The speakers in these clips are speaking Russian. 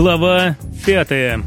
Глава пятая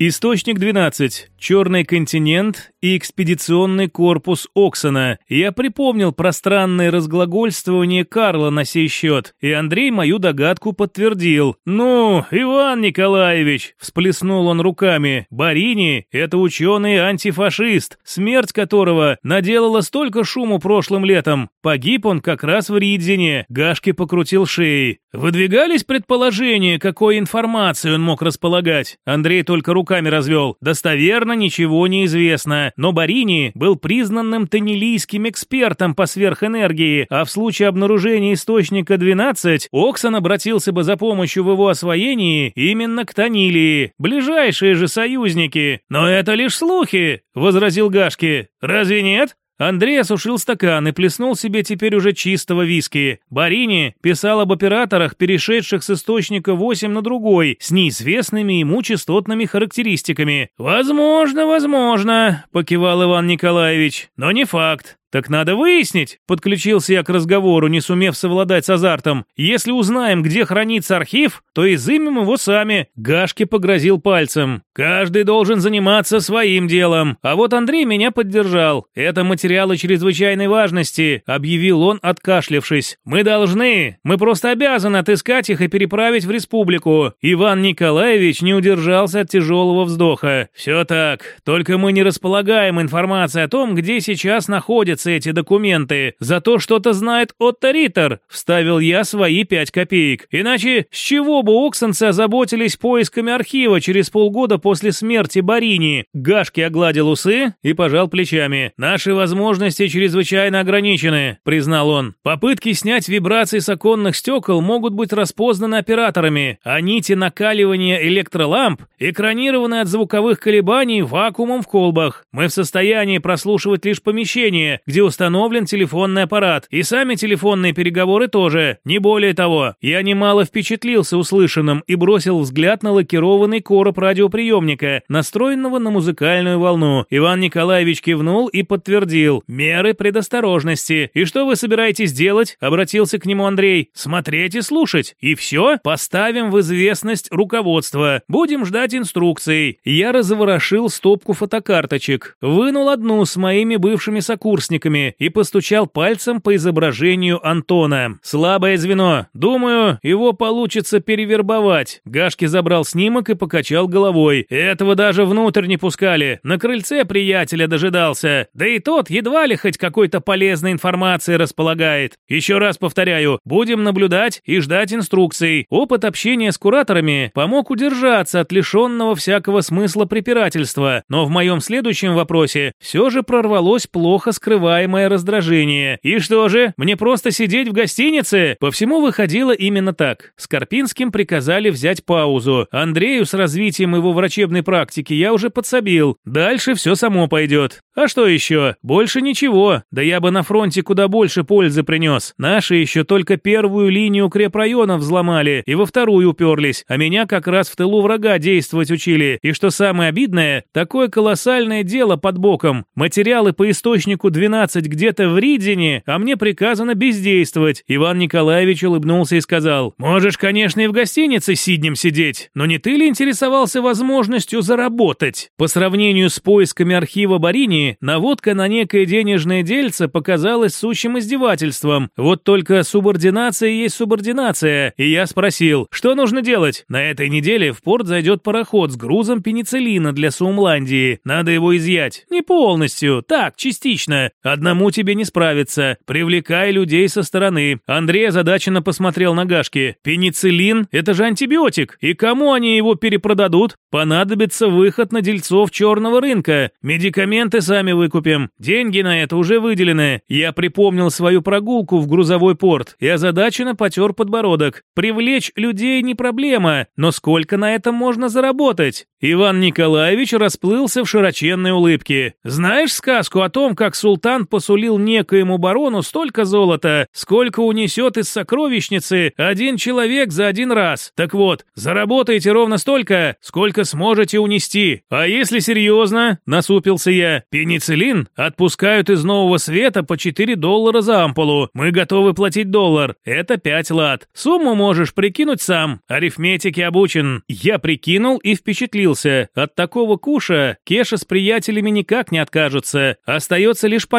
Источник 12. Черный континент и экспедиционный корпус Оксона. Я припомнил пространное разглагольствование Карла на сей счет, и Андрей мою догадку подтвердил. «Ну, Иван Николаевич!» – всплеснул он руками. «Барини – это ученый-антифашист, смерть которого наделала столько шуму прошлым летом. Погиб он как раз в Ридзине». Гашки покрутил шеей. Выдвигались предположения, какой информацией он мог располагать. Андрей только руками развел. Достоверно ничего не известно, но Барини был признанным тоннелийским экспертом по сверхэнергии, а в случае обнаружения источника 12 Оксан обратился бы за помощью в его освоении именно к Тонилии, ближайшие же союзники. «Но это лишь слухи», — возразил Гашки. «Разве нет?» Андрей осушил стакан и плеснул себе теперь уже чистого виски. Барини писал об операторах, перешедших с источника 8 на другой, с неизвестными ему частотными характеристиками. «Возможно, возможно», — покивал Иван Николаевич, — «но не факт. «Так надо выяснить», — подключился я к разговору, не сумев совладать с азартом. «Если узнаем, где хранится архив, то изымем его сами». Гашки погрозил пальцем. «Каждый должен заниматься своим делом. А вот Андрей меня поддержал. Это материалы чрезвычайной важности», — объявил он, откашлявшись. «Мы должны, мы просто обязаны отыскать их и переправить в республику». Иван Николаевич не удержался от тяжелого вздоха. «Все так, только мы не располагаем информацией о том, где сейчас находится находятся эти документы. Зато что-то знает Отто Риттер», — вставил я свои пять копеек. «Иначе с чего бы оксонцы озаботились поисками архива через полгода после смерти Барини?» Гашки огладил усы и пожал плечами. «Наши возможности чрезвычайно ограничены», — признал он. «Попытки снять вибрации с оконных стекол могут быть распознаны операторами, а нити накаливания электроламп экранированы от звуковых колебаний вакуумом в колбах. Мы в состоянии прослушивать лишь помещение, где установлен телефонный аппарат, и сами телефонные переговоры тоже, не более того. Я немало впечатлился услышанным и бросил взгляд на лакированный короб радиоприемника, настроенного на музыкальную волну. Иван Николаевич кивнул и подтвердил. «Меры предосторожности. И что вы собираетесь делать?» — обратился к нему Андрей. «Смотреть и слушать. И все? Поставим в известность руководство. Будем ждать инструкций». Я разворошил стопку фотокарточек. Вынул одну с моими бывшими сокурсниками наушниками и постучал пальцем по изображению Антона. «Слабое звено. Думаю, его получится перевербовать». Гашки забрал снимок и покачал головой. «Этого даже внутрь не пускали. На крыльце приятеля дожидался. Да и тот едва ли хоть какой-то полезной информацией располагает. Еще раз повторяю, будем наблюдать и ждать инструкций. Опыт общения с кураторами помог удержаться от лишенного всякого смысла препирательства. Но в моем следующем вопросе все же прорвалось плохо скрываемое нескрываемое раздражение. И что же, мне просто сидеть в гостинице? По всему выходило именно так. Скорпинским приказали взять паузу. Андрею с развитием его врачебной практики я уже подсобил. Дальше все само пойдет. А что еще? Больше ничего. Да я бы на фронте куда больше пользы принес. Наши еще только первую линию укрепрайона взломали и во вторую уперлись, а меня как раз в тылу врага действовать учили. И что самое обидное, такое колоссальное дело под боком. Материалы по источнику 12 12 где-то в Ридзине, а мне приказано бездействовать. Иван Николаевич улыбнулся и сказал, «Можешь, конечно, и в гостинице сиднем сидеть, но не ты ли интересовался возможностью заработать?» По сравнению с поисками архива Барини, наводка на некое денежное дельце показалась сущим издевательством. Вот только субординация есть субординация. И я спросил, что нужно делать? На этой неделе в порт зайдет пароход с грузом пенициллина для Сумландии. Надо его изъять. Не полностью, так, частично. Одному тебе не справиться. Привлекай людей со стороны. Андрей озадаченно посмотрел на Гашки. Пенициллин – это же антибиотик. И кому они его перепродадут? Понадобится выход на дельцов черного рынка. Медикаменты сами выкупим. Деньги на это уже выделены. Я припомнил свою прогулку в грузовой порт и озадаченно потер подбородок. Привлечь людей не проблема, но сколько на этом можно заработать? Иван Николаевич расплылся в широченной улыбке. «Знаешь сказку о том, как султан посулил некоему барону столько золота, сколько унесет из сокровищницы один человек за один раз? Так вот, заработайте ровно столько, сколько сможете унести. А если серьезно?» – насупился я. «Пенициллин отпускают из нового света по 4 доллара за ампулу. Мы готовы платить доллар. Это 5 лат. Сумму можешь прикинуть сам. Арифметике обучен». Я прикинул и впечатлился. От такого куша Кеша с приятелями никак не откажутся. Остается лишь понять,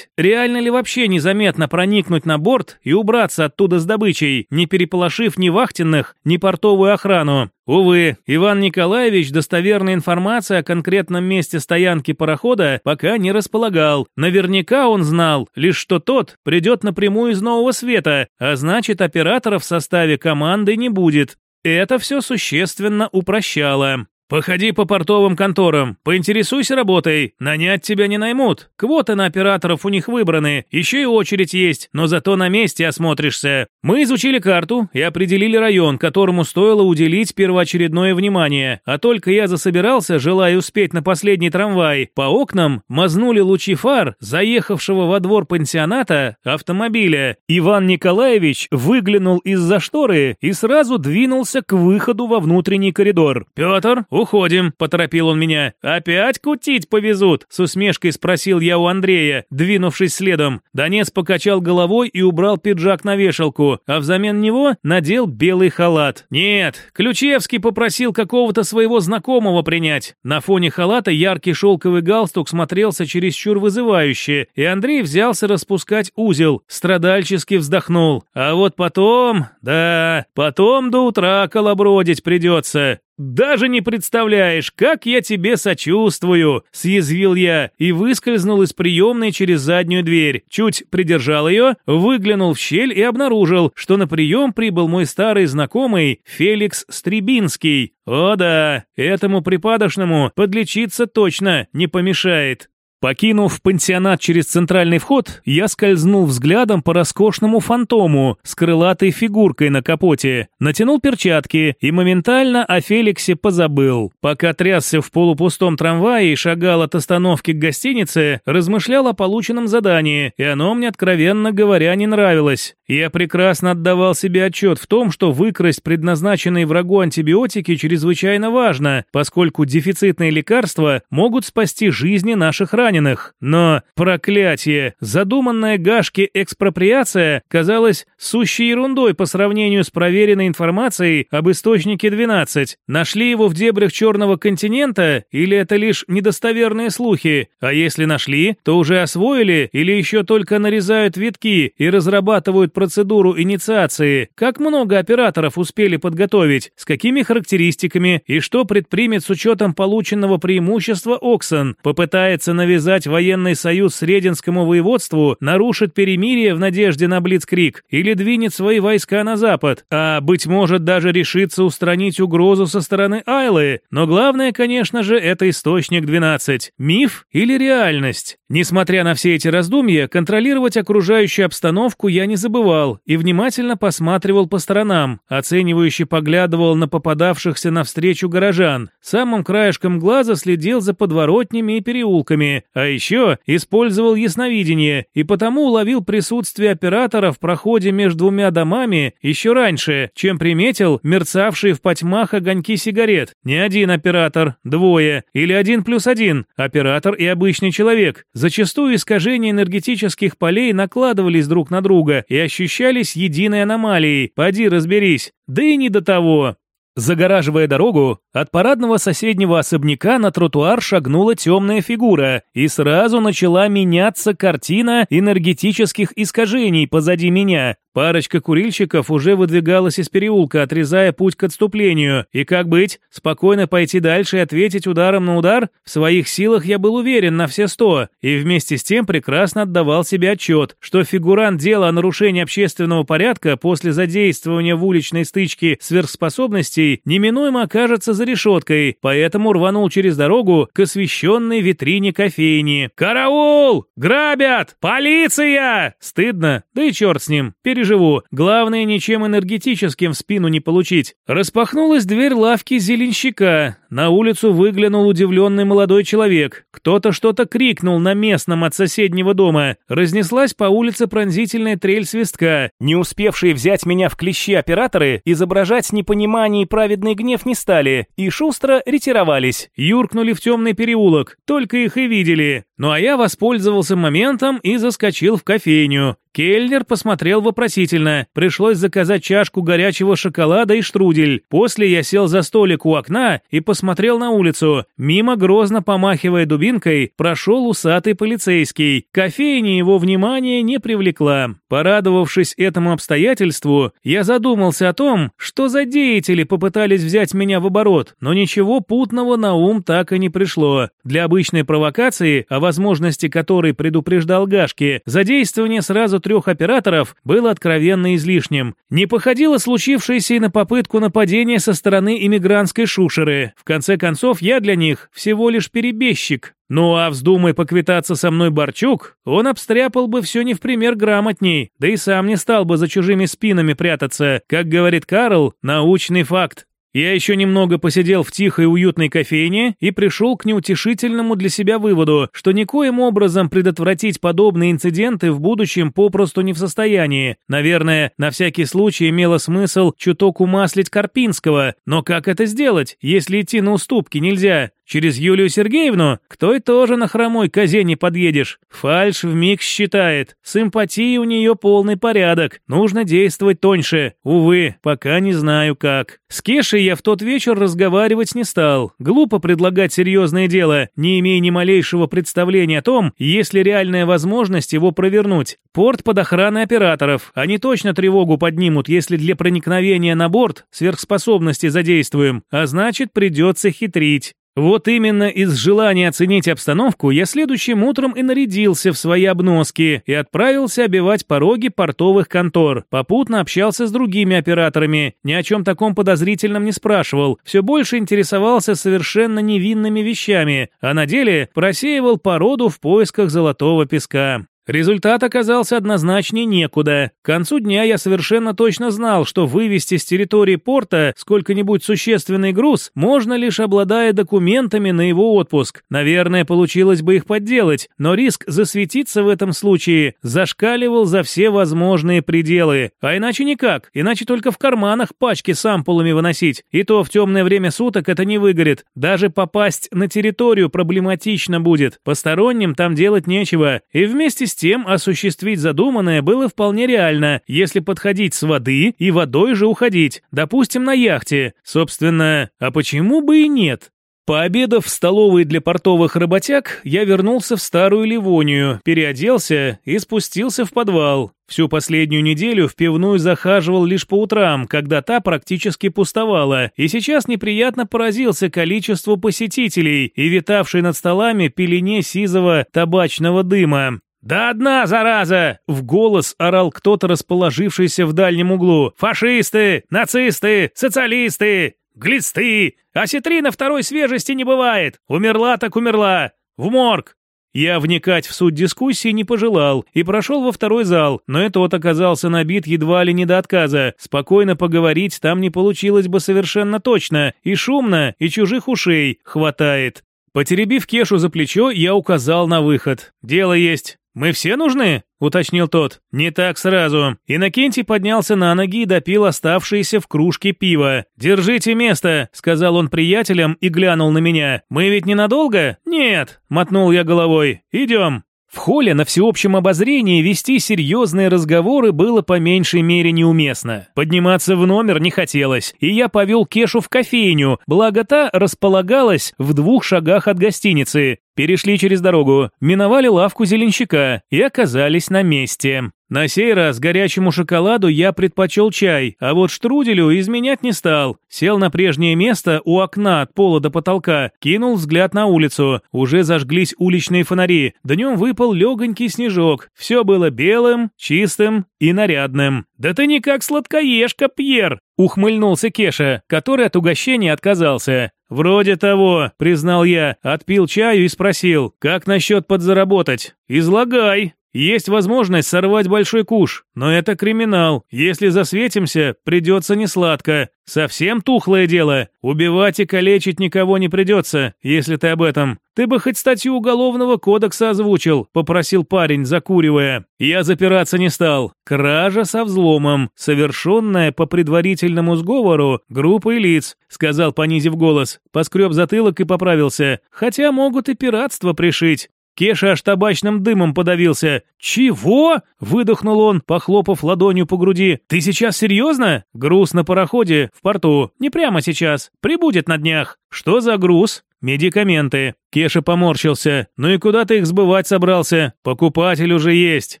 реально ли вообще незаметно проникнуть на борт и убраться оттуда с добычей, не переполошив ни вахтенных, ни портовую охрану. Увы, Иван Николаевич достоверной информации о конкретном месте стоянки парохода пока не располагал. Наверняка он знал, лишь что тот придет напрямую из Нового Света, а значит оператора в составе команды не будет. Это все существенно упрощало. «Походи по портовым конторам, поинтересуйся работой, нанять тебя не наймут. Квоты на операторов у них выбраны, еще и очередь есть, но зато на месте осмотришься. Мы изучили карту и определили район, которому стоило уделить первоочередное внимание, а только я засобирался, желая успеть на последний трамвай, по окнам мазнули лучи фар заехавшего во двор пансионата автомобиля. Иван Николаевич выглянул из-за шторы и сразу двинулся к выходу во внутренний коридор. «Петр, «Уходим», — поторопил он меня. «Опять кутить повезут?» — с усмешкой спросил я у Андрея, двинувшись следом. Донец покачал головой и убрал пиджак на вешалку, а взамен него надел белый халат. «Нет, Ключевский попросил какого-то своего знакомого принять». На фоне халата яркий шелковый галстук смотрелся чересчур вызывающе, и Андрей взялся распускать узел, страдальчески вздохнул. «А вот потом, да, потом до утра колобродить придется. «Даже не представляешь, как я тебе сочувствую!» – съязвил я и выскользнул из приемной через заднюю дверь. Чуть придержал ее, выглянул в щель и обнаружил, что на прием прибыл мой старый знакомый Феликс Стребинский. О да, этому припадочному подлечиться точно не помешает. Покинув пансионат через центральный вход, я скользнул взглядом по роскошному фантому с крылатой фигуркой на капоте, натянул перчатки и моментально о Феликсе позабыл. Пока трясся в полупустом трамвае и шагал от остановки к гостинице, размышлял о полученном задании, и оно мне, откровенно говоря, не нравилось. Я прекрасно отдавал себе отчет в том, что выкрасть предназначенные врагу антибиотики чрезвычайно важно, поскольку дефицитные лекарства могут спасти жизни наших раненых раненых. Но, проклятие, задуманная Гашки экспроприация казалась сущей ерундой по сравнению с проверенной информацией об источнике 12. Нашли его в дебрях Черного континента или это лишь недостоверные слухи? А если нашли, то уже освоили или еще только нарезают витки и разрабатывают процедуру инициации? Как много операторов успели подготовить? С какими характеристиками? И что предпримет с учетом полученного преимущества Оксон? Попытается навязать навязать военный союз Срединскому воеводству, нарушит перемирие в надежде на Блицкрик или двинет свои войска на запад, а, быть может, даже решится устранить угрозу со стороны Айлы. Но главное, конечно же, это источник 12. Миф или реальность? Несмотря на все эти раздумья, контролировать окружающую обстановку я не забывал и внимательно посматривал по сторонам, оценивающе поглядывал на попадавшихся навстречу горожан. Самым краешком глаза следил за подворотнями и переулками, а еще использовал ясновидение и потому уловил присутствие оператора в проходе между двумя домами еще раньше, чем приметил мерцавшие в потьмах огоньки сигарет. Не один оператор, двое или один плюс один, оператор и обычный человек. Зачастую искажения энергетических полей накладывались друг на друга и ощущались единой аномалией. Поди разберись. Да и не до того. Загораживая дорогу, от парадного соседнего особняка на тротуар шагнула темная фигура, и сразу начала меняться картина энергетических искажений позади меня. Парочка курильщиков уже выдвигалась из переулка, отрезая путь к отступлению. И как быть? Спокойно пойти дальше и ответить ударом на удар? В своих силах я был уверен на все сто, и вместе с тем прекрасно отдавал себе отчет, что фигурант дела о нарушении общественного порядка после задействования в уличной стычке сверхспособности гостей неминуемо окажется за решеткой, поэтому рванул через дорогу к освещенной витрине кофейни. «Караул! Грабят! Полиция!» Стыдно, да и черт с ним, переживу. Главное, ничем энергетическим в спину не получить. Распахнулась дверь лавки зеленщика. На улицу выглянул удивленный молодой человек. Кто-то что-то крикнул на местном от соседнего дома. Разнеслась по улице пронзительная трель свистка. Не успевшие взять меня в клещи операторы изображать непонимание и праведный гнев не стали, и шустро ретировались. Юркнули в темный переулок, только их и видели. Ну а я воспользовался моментом и заскочил в кофейню. Кельнер посмотрел вопросительно. Пришлось заказать чашку горячего шоколада и штрудель. После я сел за столик у окна и посмотрел на улицу. Мимо, грозно помахивая дубинкой, прошел усатый полицейский. Кофейня его внимания не привлекла. Порадовавшись этому обстоятельству, я задумался о том, что за деятели попытались взять меня в оборот, но ничего путного на ум так и не пришло. Для обычной провокации, о возможности которой предупреждал Гашки, задействование сразу трех операторов было откровенно излишним. Не походило случившееся и на попытку нападения со стороны иммигрантской шушеры. В конце концов, я для них всего лишь перебежчик. Ну а вздумай поквитаться со мной Борчук, он обстряпал бы все не в пример грамотней, да и сам не стал бы за чужими спинами прятаться. Как говорит Карл, научный факт. Я еще немного посидел в тихой уютной кофейне и пришел к неутешительному для себя выводу, что никоим образом предотвратить подобные инциденты в будущем попросту не в состоянии. Наверное, на всякий случай имело смысл чуток умаслить Карпинского, но как это сделать, если идти на уступки нельзя? Через Юлию Сергеевну? К той тоже на хромой козе не подъедешь. Фальш вмиг считает. Симпатии у нее полный порядок. Нужно действовать тоньше. Увы, пока не знаю как. С Кешей я в тот вечер разговаривать не стал. Глупо предлагать серьезное дело, не имея ни малейшего представления о том, есть ли реальная возможность его провернуть. Порт под охраной операторов. Они точно тревогу поднимут, если для проникновения на борт сверхспособности задействуем. А значит, придется хитрить. Вот именно из желания оценить обстановку я следующим утром и нарядился в свои обноски и отправился обивать пороги портовых контор. Попутно общался с другими операторами, ни о чем таком подозрительном не спрашивал, все больше интересовался совершенно невинными вещами, а на деле просеивал породу в поисках золотого песка. Результат оказался однозначнее некуда. К концу дня я совершенно точно знал, что вывести с территории порта сколько-нибудь существенный груз можно лишь обладая документами на его отпуск. Наверное, получилось бы их подделать, но риск засветиться в этом случае зашкаливал за все возможные пределы. А иначе никак, иначе только в карманах пачки с ампулами выносить. И то в темное время суток это не выгорит. Даже попасть на территорию проблематично будет. Посторонним там делать нечего. И вместе с тем осуществить задуманное было вполне реально, если подходить с воды и водой же уходить, допустим, на яхте. Собственно, а почему бы и нет? Пообедав в столовой для портовых работяг, я вернулся в старую Ливонию, переоделся и спустился в подвал. Всю последнюю неделю в пивную захаживал лишь по утрам, когда та практически пустовала, и сейчас неприятно поразился количеству посетителей и витавшей над столами пелене сизого табачного дыма. «Да одна, зараза!» — в голос орал кто-то, расположившийся в дальнем углу. «Фашисты! Нацисты! Социалисты! Глисты! Осетрина второй свежести не бывает! Умерла так умерла! В морг!» Я вникать в суть дискуссии не пожелал и прошел во второй зал, но и тот оказался набит едва ли не до отказа. Спокойно поговорить там не получилось бы совершенно точно, и шумно, и чужих ушей хватает. Потеребив Кешу за плечо, я указал на выход. «Дело есть. «Мы все нужны?» — уточнил тот. «Не так сразу». Иннокентий поднялся на ноги и допил оставшиеся в кружке пива. «Держите место», — сказал он приятелям и глянул на меня. «Мы ведь ненадолго?» «Нет», — мотнул я головой. «Идем». В холле на всеобщем обозрении вести серьезные разговоры было по меньшей мере неуместно. Подниматься в номер не хотелось, и я повел Кешу в кофейню, благо та располагалась в двух шагах от гостиницы. Перешли через дорогу, миновали лавку зеленщика и оказались на месте. На сей раз горячему шоколаду я предпочел чай, а вот штруделю изменять не стал. Сел на прежнее место у окна от пола до потолка, кинул взгляд на улицу. Уже зажглись уличные фонари. Днем выпал легонький снежок. Все было белым, чистым и нарядным. «Да ты никак сладкоежка, Пьер!» — ухмыльнулся Кеша, который от угощения отказался. «Вроде того», — признал я, отпил чаю и спросил, «как насчет подзаработать?» «Излагай». Есть возможность сорвать большой куш, но это криминал. Если засветимся, придется несладко. Совсем тухлое дело. Убивать и калечить никого не придется, если ты об этом. Ты бы хоть статью уголовного кодекса озвучил, попросил парень, закуривая. Я запираться не стал. Кража со взломом, совершенная по предварительному сговору группой лиц, сказал, понизив голос. Поскреб затылок и поправился. Хотя могут и пиратство пришить. Кеша аж табачным дымом подавился. «Чего?» – выдохнул он, похлопав ладонью по груди. «Ты сейчас серьезно?» «Груз на пароходе, в порту. Не прямо сейчас. Прибудет на днях». «Что за груз?» «Медикаменты». Кеша поморщился. «Ну и куда ты их сбывать собрался? Покупатель уже есть».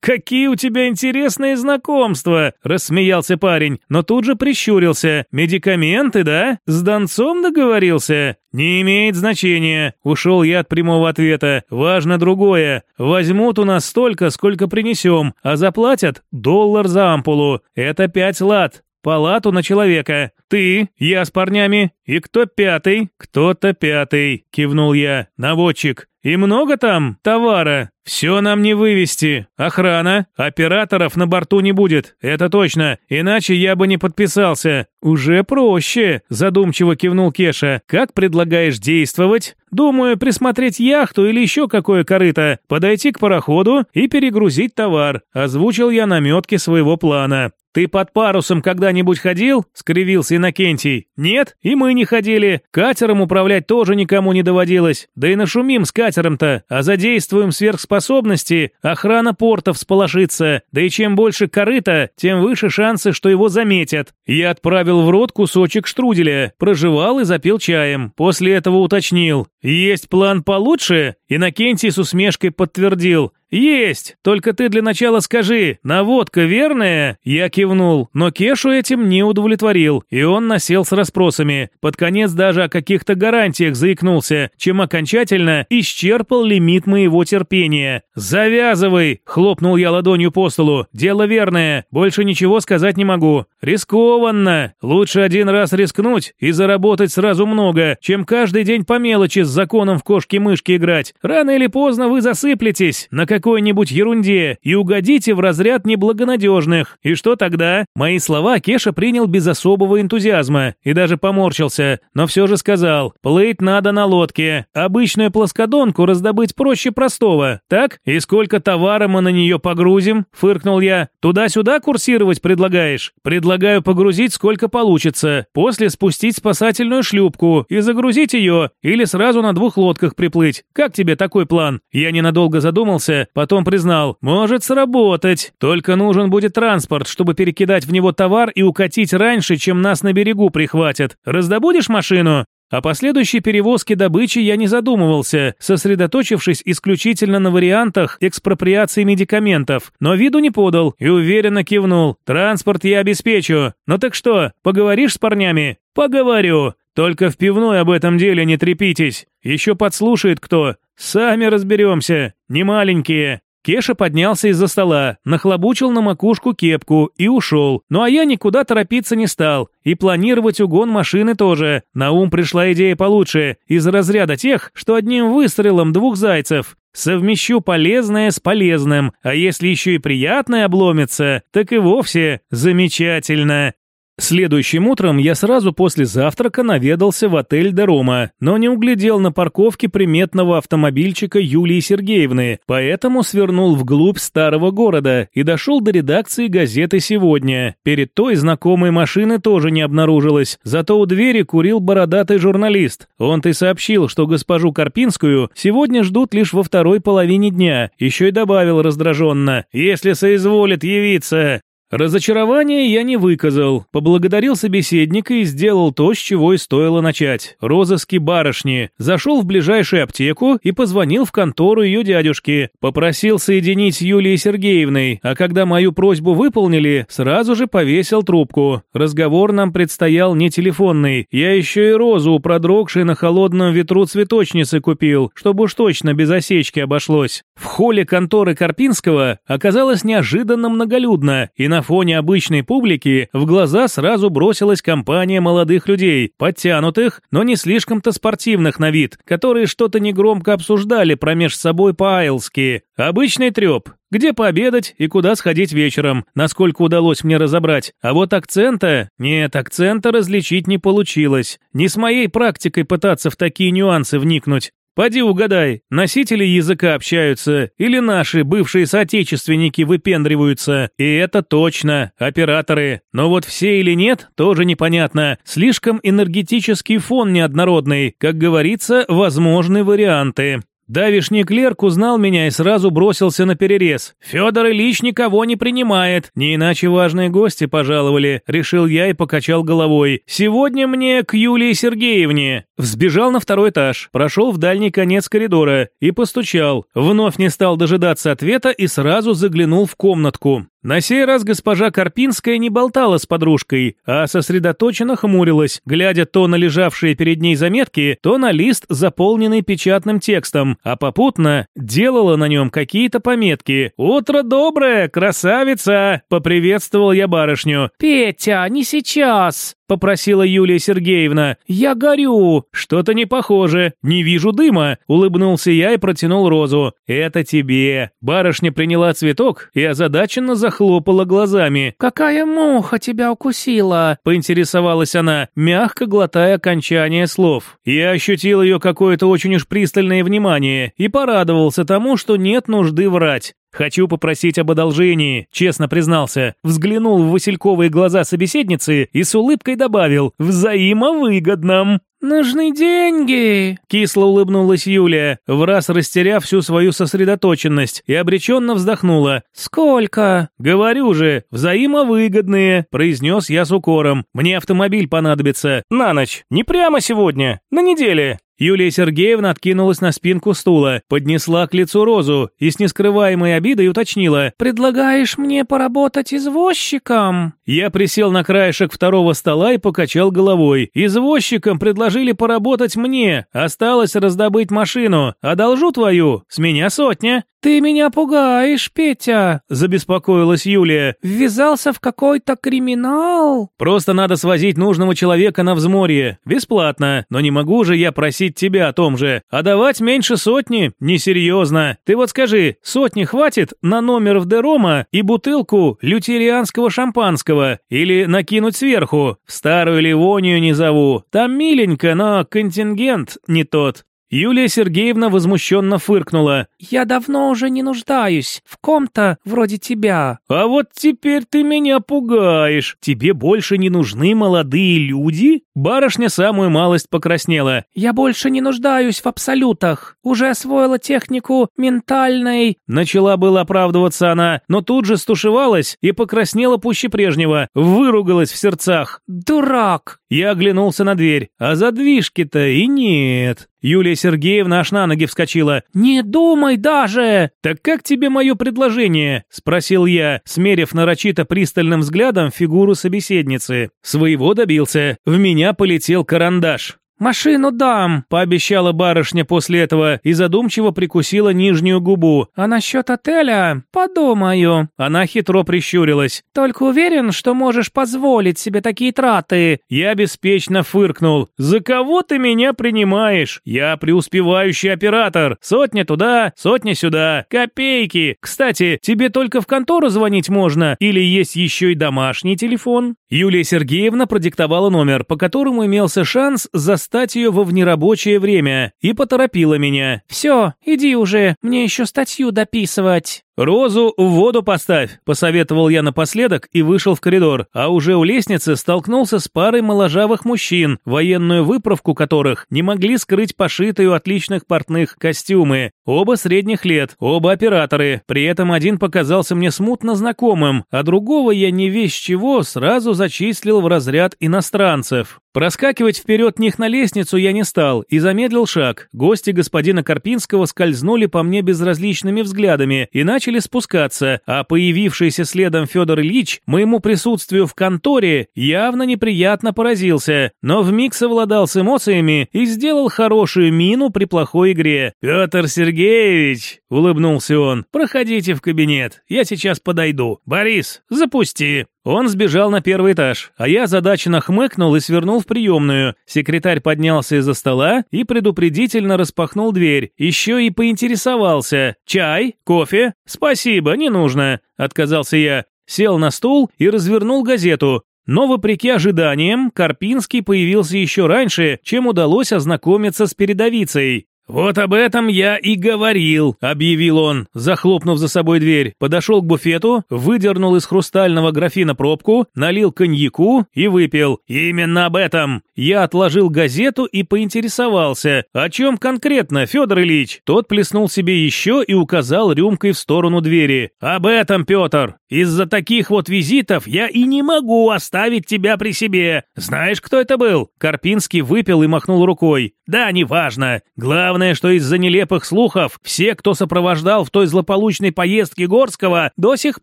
«Какие у тебя интересные знакомства!» – рассмеялся парень, но тут же прищурился. «Медикаменты, да? С Донцом договорился?» «Не имеет значения», – ушел я от прямого ответа. «Важно другое. Возьмут у нас столько, сколько принесем, а заплатят доллар за ампулу. Это пять лат. Палату на человека. Ты, я с парнями. И кто пятый? Кто-то пятый, кивнул я. Наводчик. И много там товара? Все нам не вывести. Охрана, операторов на борту не будет, это точно, иначе я бы не подписался. Уже проще, задумчиво кивнул Кеша. Как предлагаешь действовать? Думаю, присмотреть яхту или еще какое корыто, подойти к пароходу и перегрузить товар. Озвучил я наметки своего плана. «Ты под парусом когда-нибудь ходил?» — скривился Иннокентий. «Нет, и мы не ходили. Катером управлять тоже никому не доводилось. Да и нашумим с катером-то, а задействуем сверхспособности, охрана портов сполошится. Да и чем больше корыта, тем выше шансы, что его заметят». Я отправил в рот кусочек штруделя, прожевал и запил чаем. После этого уточнил. «Есть план получше?» Иннокентий с усмешкой подтвердил. «Есть! Только ты для начала скажи, наводка верная?» Я кивнул, но Кешу этим не удовлетворил, и он насел с расспросами. Под конец даже о каких-то гарантиях заикнулся, чем окончательно исчерпал лимит моего терпения. «Завязывай!» — хлопнул я ладонью по столу. «Дело верное, больше ничего сказать не могу. Рискованно. Лучше один раз рискнуть и заработать сразу много, чем каждый день по мелочи с законом в кошки-мышки играть. Рано или поздно вы засыплетесь на какой-нибудь ерунде и угодите в разряд неблагонадежных. И что тогда? Мои слова Кеша принял без особого энтузиазма и даже поморщился, но все же сказал, плыть надо на лодке. Обычную плоскодонку раздобыть проще простого, так? И сколько товара мы на нее погрузим? Фыркнул я. Туда-сюда курсировать предлагаешь? Предлагаю погрузить сколько получится, после спустить спасательную шлюпку и загрузить ее, или сразу на двух лодках приплыть. Как тебе такой план? Я ненадолго задумался, потом признал, может сработать. Только нужен будет транспорт, чтобы перекидать в него товар и укатить раньше, чем нас на берегу прихватят. Раздобудешь машину? О последующей перевозке добычи я не задумывался, сосредоточившись исключительно на вариантах экспроприации медикаментов, но виду не подал и уверенно кивнул. «Транспорт я обеспечу. Ну так что, поговоришь с парнями?» «Поговорю. Только в пивной об этом деле не трепитесь. Еще подслушает кто. Сами разберемся. Не маленькие». Кеша поднялся из-за стола, нахлобучил на макушку кепку и ушел. Ну а я никуда торопиться не стал. И планировать угон машины тоже. На ум пришла идея получше. Из разряда тех, что одним выстрелом двух зайцев. Совмещу полезное с полезным, а если еще и приятное обломится, так и вовсе замечательно. Следующим утром я сразу после завтрака наведался в отель «Дерома», но не углядел на парковке приметного автомобильчика Юлии Сергеевны, поэтому свернул вглубь старого города и дошел до редакции газеты «Сегодня». Перед той знакомой машины тоже не обнаружилось, зато у двери курил бородатый журналист. Он-то и сообщил, что госпожу Карпинскую сегодня ждут лишь во второй половине дня, еще и добавил раздраженно «Если соизволит явиться». Разочарования я не выказал, поблагодарил собеседника и сделал то, с чего и стоило начать. Розыски барышни. Зашел в ближайшую аптеку и позвонил в контору ее дядюшки. Попросил соединить с Юлией Сергеевной, а когда мою просьбу выполнили, сразу же повесил трубку. Разговор нам предстоял не телефонный. Я еще и розу продрогшей на холодном ветру цветочницы купил, чтобы уж точно без осечки обошлось. В холле конторы Карпинского оказалось неожиданно многолюдно, и на фоне обычной публики в глаза сразу бросилась компания молодых людей, подтянутых, но не слишком-то спортивных на вид, которые что-то негромко обсуждали промеж собой по-айлски. Обычный треп. Где пообедать и куда сходить вечером, насколько удалось мне разобрать. А вот акцента... Нет, акцента различить не получилось. Не с моей практикой пытаться в такие нюансы вникнуть. Поди угадай, носители языка общаются или наши бывшие соотечественники выпендриваются. И это точно, операторы. Но вот все или нет, тоже непонятно. Слишком энергетический фон неоднородный. Как говорится, возможны варианты. Давишний клерк узнал меня и сразу бросился на перерез. «Федор Ильич никого не принимает, не иначе важные гости пожаловали», — решил я и покачал головой. «Сегодня мне к Юлии Сергеевне». Взбежал на второй этаж, прошел в дальний конец коридора и постучал. Вновь не стал дожидаться ответа и сразу заглянул в комнатку. На сей раз госпожа Карпинская не болтала с подружкой, а сосредоточенно хмурилась, глядя то на лежавшие перед ней заметки, то на лист, заполненный печатным текстом, а попутно делала на нем какие-то пометки. «Утро доброе, красавица!» — поприветствовал я барышню. «Петя, не сейчас!» Попросила Юлия Сергеевна. «Я горю!» «Что-то не похоже. Не вижу дыма!» Улыбнулся я и протянул розу. «Это тебе!» Барышня приняла цветок и озадаченно захлопала глазами. «Какая муха тебя укусила?» Поинтересовалась она, мягко глотая окончание слов. Я ощутил ее какое-то очень уж пристальное внимание и порадовался тому, что нет нужды врать. «Хочу попросить об одолжении», — честно признался. Взглянул в васильковые глаза собеседницы и с улыбкой добавил «взаимовыгодном». «Нужны деньги!» — кисло улыбнулась Юлия, в раз растеряв всю свою сосредоточенность, и обреченно вздохнула. «Сколько?» «Говорю же, взаимовыгодные!» — произнес я с укором. «Мне автомобиль понадобится. На ночь. Не прямо сегодня. На неделе». Юлия Сергеевна откинулась на спинку стула, поднесла к лицу розу и с нескрываемой обидой уточнила. «Предлагаешь мне поработать извозчиком?» Я присел на краешек второго стола и покачал головой. «Извозчиком предложили поработать мне. Осталось раздобыть машину. Одолжу твою. С меня сотня». «Ты меня пугаешь, Петя», — забеспокоилась Юлия. «Ввязался в какой-то криминал?» «Просто надо свозить нужного человека на взморье. Бесплатно. Но не могу же я просить тебя о том же. А давать меньше сотни? Несерьезно. Ты вот скажи, сотни хватит на номер в Дерома и бутылку лютерианского шампанского? Или накинуть сверху? В старую Ливонию не зову. Там миленько, но контингент не тот. Юлия Сергеевна возмущенно фыркнула. «Я давно уже не нуждаюсь в ком-то вроде тебя». «А вот теперь ты меня пугаешь. Тебе больше не нужны молодые люди?» Барышня самую малость покраснела. «Я больше не нуждаюсь в абсолютах. Уже освоила технику ментальной...» Начала было оправдываться она, но тут же стушевалась и покраснела пуще прежнего. Выругалась в сердцах. «Дурак!» Я оглянулся на дверь. А задвижки-то и нет. Юлия Сергеевна аж на ноги вскочила. «Не думай даже!» «Так как тебе мое предложение?» – спросил я, смерив нарочито пристальным взглядом фигуру собеседницы. Своего добился. В меня полетел карандаш. «Машину дам», – пообещала барышня после этого и задумчиво прикусила нижнюю губу. «А насчет отеля? Подумаю». Она хитро прищурилась. «Только уверен, что можешь позволить себе такие траты». Я беспечно фыркнул. «За кого ты меня принимаешь? Я преуспевающий оператор. Сотня туда, сотня сюда. Копейки. Кстати, тебе только в контору звонить можно? Или есть еще и домашний телефон?» Юлия Сергеевна продиктовала номер, по которому имелся шанс заставить застать ее во внерабочее время и поторопила меня. «Все, иди уже, мне еще статью дописывать». «Розу в воду поставь», – посоветовал я напоследок и вышел в коридор, а уже у лестницы столкнулся с парой моложавых мужчин, военную выправку которых не могли скрыть пошитые у отличных портных костюмы. Оба средних лет, оба операторы, при этом один показался мне смутно знакомым, а другого я не весь чего сразу зачислил в разряд иностранцев. Проскакивать вперед них на лестницу я не стал и замедлил шаг. Гости господина Карпинского скользнули по мне безразличными взглядами и начали спускаться, а появившийся следом Федор Ильич моему присутствию в конторе явно неприятно поразился, но вмиг совладал с эмоциями и сделал хорошую мину при плохой игре. «Петр Сергеевич!» — улыбнулся он. «Проходите в кабинет, я сейчас подойду. Борис, запусти!» Он сбежал на первый этаж, а я задаченно хмыкнул и свернул в приемную. Секретарь поднялся из-за стола и предупредительно распахнул дверь. Еще и поинтересовался. «Чай? Кофе? Спасибо, не нужно», — отказался я. Сел на стул и развернул газету. Но, вопреки ожиданиям, Карпинский появился еще раньше, чем удалось ознакомиться с передовицей. «Вот об этом я и говорил», — объявил он, захлопнув за собой дверь. Подошел к буфету, выдернул из хрустального графина пробку, налил коньяку и выпил. «Именно об этом». Я отложил газету и поинтересовался, о чем конкретно, Федор Ильич? Тот плеснул себе еще и указал рюмкой в сторону двери. «Об этом, Петр. Из-за таких вот визитов я и не могу оставить тебя при себе. Знаешь, кто это был?» Карпинский выпил и махнул рукой. «Да, неважно. Главное, Главное, что из-за нелепых слухов все, кто сопровождал в той злополучной поездке Горского, до сих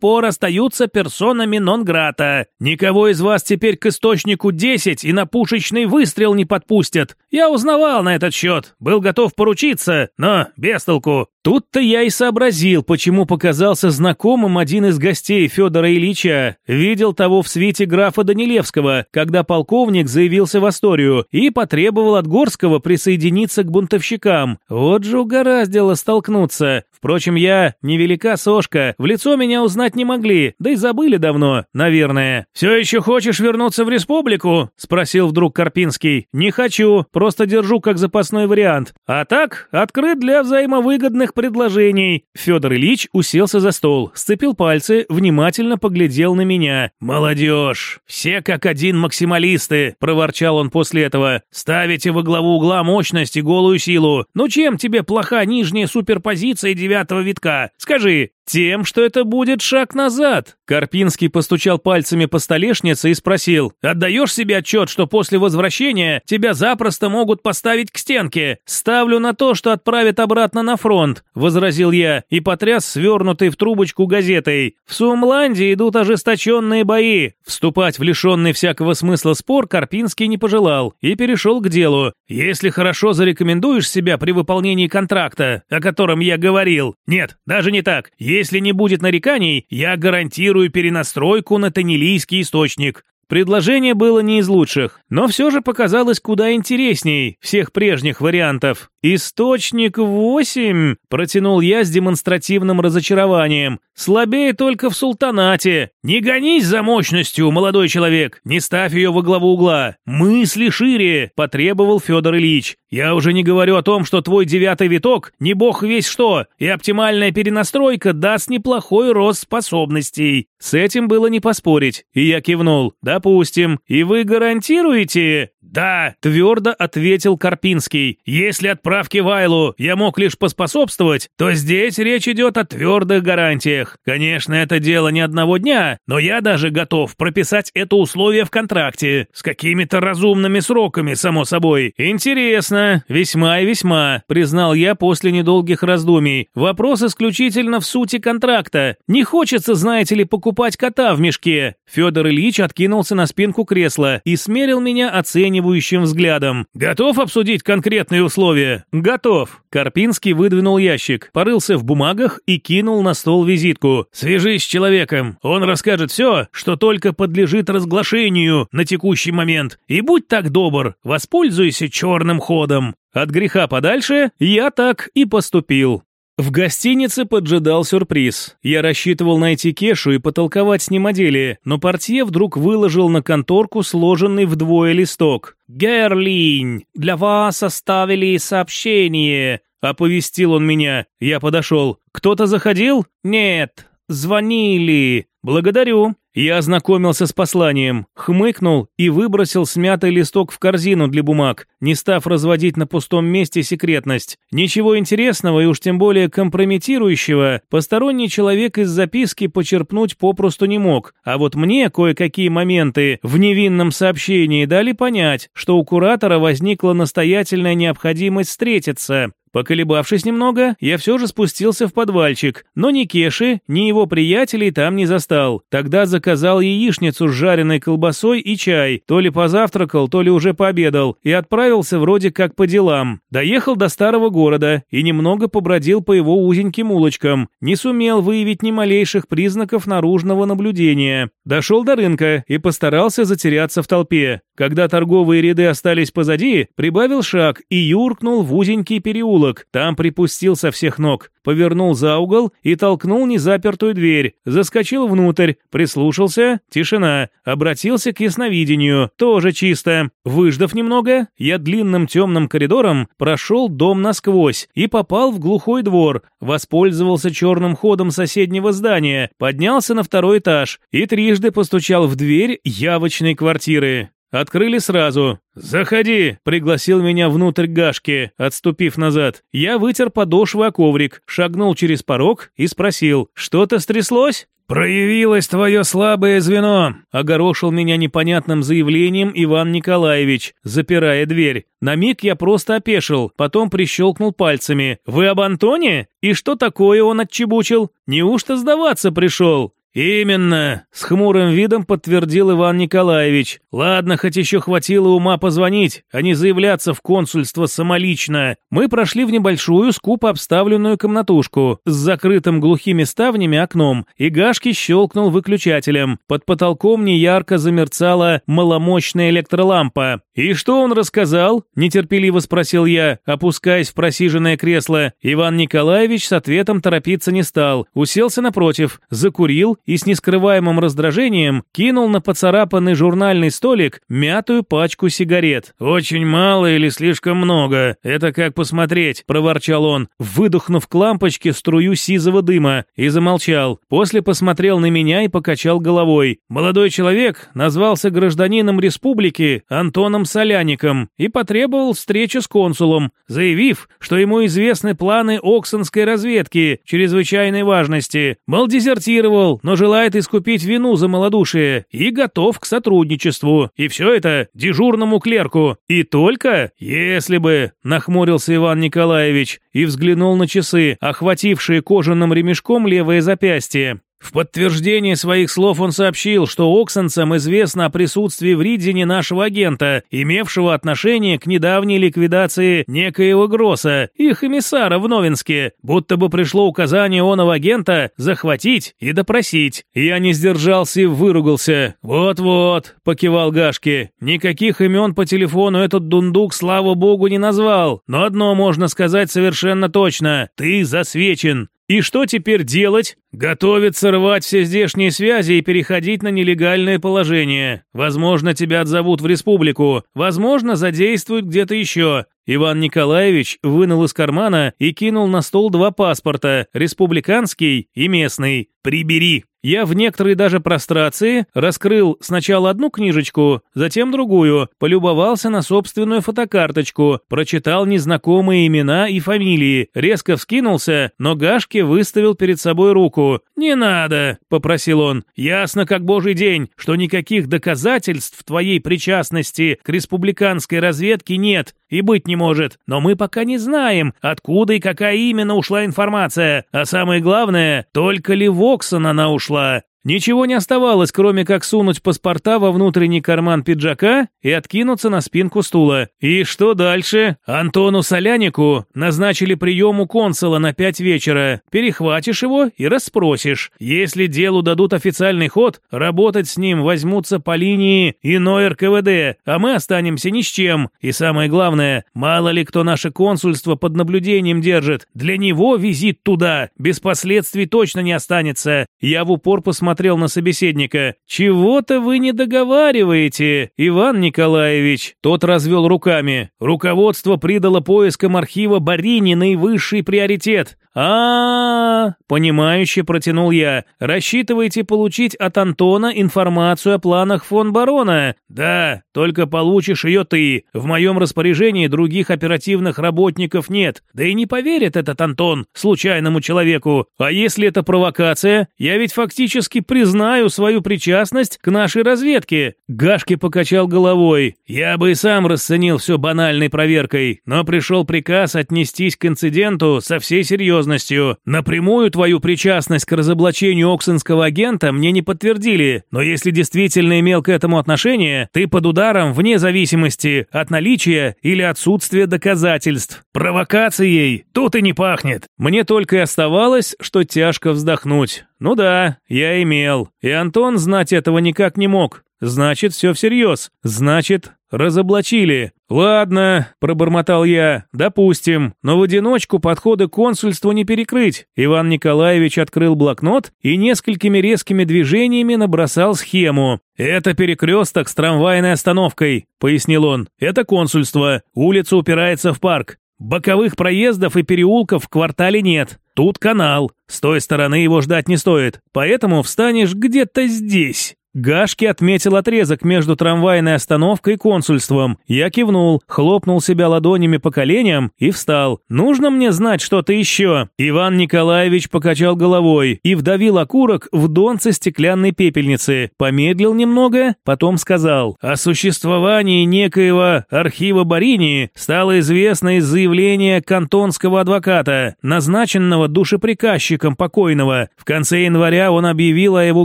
пор остаются персонами нон-грата. Никого из вас теперь к источнику 10 и на пушечный выстрел не подпустят. Я узнавал на этот счет, был готов поручиться, но без толку. Тут-то я и сообразил, почему показался знакомым один из гостей Федора Ильича. Видел того в свете графа Данилевского, когда полковник заявился в Асторию и потребовал от Горского присоединиться к бунтовщикам. Вот же угораздило столкнуться. Впрочем, я невелика сошка, в лицо меня узнать не могли, да и забыли давно, наверное. «Все еще хочешь вернуться в республику?» – спросил вдруг Карпинский. «Не хочу, просто держу как запасной вариант. А так, открыт для взаимовыгодных предложений». Федор Ильич уселся за стол, сцепил пальцы, внимательно поглядел на меня. «Молодежь! Все как один максималисты!» – проворчал он после этого. «Ставите во главу угла мощность и голую силу. Ну чем тебе плоха нижняя суперпозиция девятого витка? Скажи, тем, что это будет шаг назад. Карпинский постучал пальцами по столешнице и спросил, «Отдаешь себе отчет, что после возвращения тебя запросто могут поставить к стенке? Ставлю на то, что отправят обратно на фронт», — возразил я и потряс свернутой в трубочку газетой. «В Сумланде идут ожесточенные бои». Вступать в лишенный всякого смысла спор Карпинский не пожелал и перешел к делу. «Если хорошо зарекомендуешь себя при выполнении контракта, о котором я говорил...» «Нет, даже не так. Не будет нареканий, я гарантирую перенастройку на тонилийский источник. Предложение было не из лучших, но все же показалось куда интересней всех прежних вариантов. «Источник 8», — протянул я с демонстративным разочарованием. «Слабее только в султанате. Не гонись за мощностью, молодой человек, не ставь ее во главу угла. Мысли шире», — потребовал Федор Ильич. «Я уже не говорю о том, что твой девятый виток не бог весь что, и оптимальная перенастройка даст неплохой рост способностей». С этим было не поспорить, и я кивнул. «Допустим. И вы гарантируете?» «Да», — твердо ответил Карпинский. «Если отправке Вайлу я мог лишь поспособствовать, то здесь речь идет о твердых гарантиях. Конечно, это дело не одного дня, но я даже готов прописать это условие в контракте. С какими-то разумными сроками, само собой. Интересно, весьма и весьма», — признал я после недолгих раздумий. «Вопрос исключительно в сути контракта. Не хочется, знаете ли, покупать кота в мешке». Федор Ильич откинулся на спинку кресла и смерил меня оценивающим взглядом. «Готов обсудить конкретные условия?» «Готов». Карпинский выдвинул ящик, порылся в бумагах и кинул на стол визитку. «Свяжись с человеком. Он расскажет все, что только подлежит разглашению на текущий момент. И будь так добр, воспользуйся черным ходом». От греха подальше я так и поступил. В гостинице поджидал сюрприз. Я рассчитывал найти Кешу и потолковать с ним о деле, но портье вдруг выложил на конторку сложенный вдвое листок. «Герлинь, для вас оставили сообщение», — оповестил он меня. Я подошел. «Кто-то заходил?» «Нет, звонили». «Благодарю». Я ознакомился с посланием, хмыкнул и выбросил смятый листок в корзину для бумаг, не став разводить на пустом месте секретность. Ничего интересного и уж тем более компрометирующего посторонний человек из записки почерпнуть попросту не мог, а вот мне кое-какие моменты в невинном сообщении дали понять, что у куратора возникла настоятельная необходимость встретиться. Поколебавшись немного, я все же спустился в подвальчик, но ни Кеши, ни его приятелей там не застал. Тогда заказал яичницу с жареной колбасой и чай, то ли позавтракал, то ли уже пообедал, и отправился вроде как по делам. Доехал до старого города и немного побродил по его узеньким улочкам, не сумел выявить ни малейших признаков наружного наблюдения. Дошел до рынка и постарался затеряться в толпе. Когда торговые ряды остались позади, прибавил шаг и юркнул в узенький переулок. Там припустил со всех ног, повернул за угол и толкнул незапертую дверь. Заскочил внутрь, прислушался, тишина. Обратился к ясновидению, тоже чисто. Выждав немного, я длинным темным коридором прошел дом насквозь и попал в глухой двор. Воспользовался черным ходом соседнего здания, поднялся на второй этаж и трижды постучал в дверь явочной квартиры. Открыли сразу. «Заходи!» — пригласил меня внутрь Гашки, отступив назад. Я вытер подошвы о коврик, шагнул через порог и спросил, «Что-то стряслось?» «Проявилось твое слабое звено», — огорошил меня непонятным заявлением Иван Николаевич, запирая дверь. На миг я просто опешил, потом прищелкнул пальцами. «Вы об Антоне? И что такое он отчебучил? Неужто сдаваться пришел?» «Именно», — с хмурым видом подтвердил Иван Николаевич. «Ладно, хоть еще хватило ума позвонить, а не заявляться в консульство самолично. Мы прошли в небольшую, скупо обставленную комнатушку с закрытым глухими ставнями окном, и Гашки щелкнул выключателем. Под потолком неярко замерцала маломощная электролампа. «И что он рассказал?» – нетерпеливо спросил я, опускаясь в просиженное кресло. Иван Николаевич с ответом торопиться не стал, уселся напротив, закурил и с нескрываемым раздражением кинул на поцарапанный журнальный столик мятую пачку сигарет. «Очень мало или слишком много? Это как посмотреть», – проворчал он, выдохнув к лампочке струю сизого дыма, и замолчал. После посмотрел на меня и покачал головой. Молодой человек назвался гражданином республики Антоном Соляником и потребовал встречи с консулом, заявив, что ему известны планы Оксонской разведки чрезвычайной важности. Мол, дезертировал, но желает искупить вину за малодушие и готов к сотрудничеству. И все это дежурному клерку. И только, если бы, нахмурился Иван Николаевич и взглянул на часы, охватившие кожаным ремешком левое запястье. В подтверждение своих слов он сообщил, что Оксенцам известно о присутствии в Ридзине нашего агента, имевшего отношение к недавней ликвидации некоего Гросса, их эмиссара в Новинске, будто бы пришло указание оного агента захватить и допросить. Я не сдержался и выругался. «Вот-вот», — покивал Гашки, — «никаких имен по телефону этот дундук, слава богу, не назвал, но одно можно сказать совершенно точно — ты засвечен. И что теперь делать? Готовиться рвать все здешние связи и переходить на нелегальное положение. Возможно, тебя отзовут в республику, возможно, задействуют где-то еще. Иван Николаевич вынул из кармана и кинул на стол два паспорта, республиканский и местный. «Прибери!» Я в некоторой даже прострации раскрыл сначала одну книжечку, затем другую, полюбовался на собственную фотокарточку, прочитал незнакомые имена и фамилии, резко вскинулся, но Гашке выставил перед собой руку. «Не надо», — попросил он. «Ясно как божий день, что никаких доказательств твоей причастности к республиканской разведке нет и быть не может. Но мы пока не знаем, откуда и какая именно ушла информация. А самое главное, только ли Воксон она ушла. Ничего не оставалось, кроме как сунуть паспорта во внутренний карман пиджака и откинуться на спинку стула. И что дальше? Антону Солянику назначили прием у консула на пять вечера. Перехватишь его и расспросишь. Если делу дадут официальный ход, работать с ним возьмутся по линии иной РКВД, а мы останемся ни с чем. И самое главное, мало ли кто наше консульство под наблюдением держит. Для него визит туда без последствий точно не останется. Я в упор посмотрел посмотрел на собеседника. «Чего-то вы не договариваете, Иван Николаевич». Тот развел руками. Руководство придало поискам архива Барини наивысший приоритет а, понимающе протянул я. «Рассчитываете получить от Антона информацию о планах фон барона?» «Да, только получишь ее ты. В моем распоряжении других оперативных работников нет. Да и не поверит этот Антон случайному человеку. А если это провокация? Я ведь фактически признаю свою причастность к нашей разведке». Гашки покачал головой. «Я бы и сам расценил все банальной проверкой, но пришел приказ отнестись к инциденту со всей серьезностью серьезностью. Напрямую твою причастность к разоблачению оксенского агента мне не подтвердили, но если действительно имел к этому отношение, ты под ударом вне зависимости от наличия или отсутствия доказательств. Провокацией тут и не пахнет. Мне только и оставалось, что тяжко вздохнуть. Ну да, я имел. И Антон знать этого никак не мог. Значит, все всерьез. Значит, разоблачили. Ладно, пробормотал я. Допустим, но в одиночку подходы к консульству не перекрыть. Иван Николаевич открыл блокнот и несколькими резкими движениями набросал схему. Это перекресток с трамвайной остановкой, пояснил он. Это консульство. Улица упирается в парк. Боковых проездов и переулков в квартале нет. Тут канал. С той стороны его ждать не стоит. Поэтому встанешь где-то здесь. Гашки отметил отрезок между трамвайной остановкой и консульством. Я кивнул, хлопнул себя ладонями по коленям и встал. «Нужно мне знать что-то еще?» Иван Николаевич покачал головой и вдавил окурок в донце стеклянной пепельницы. Помедлил немного, потом сказал. «О существовании некоего архива Барини стало известно из заявления кантонского адвоката, назначенного душеприказчиком покойного. В конце января он объявил о его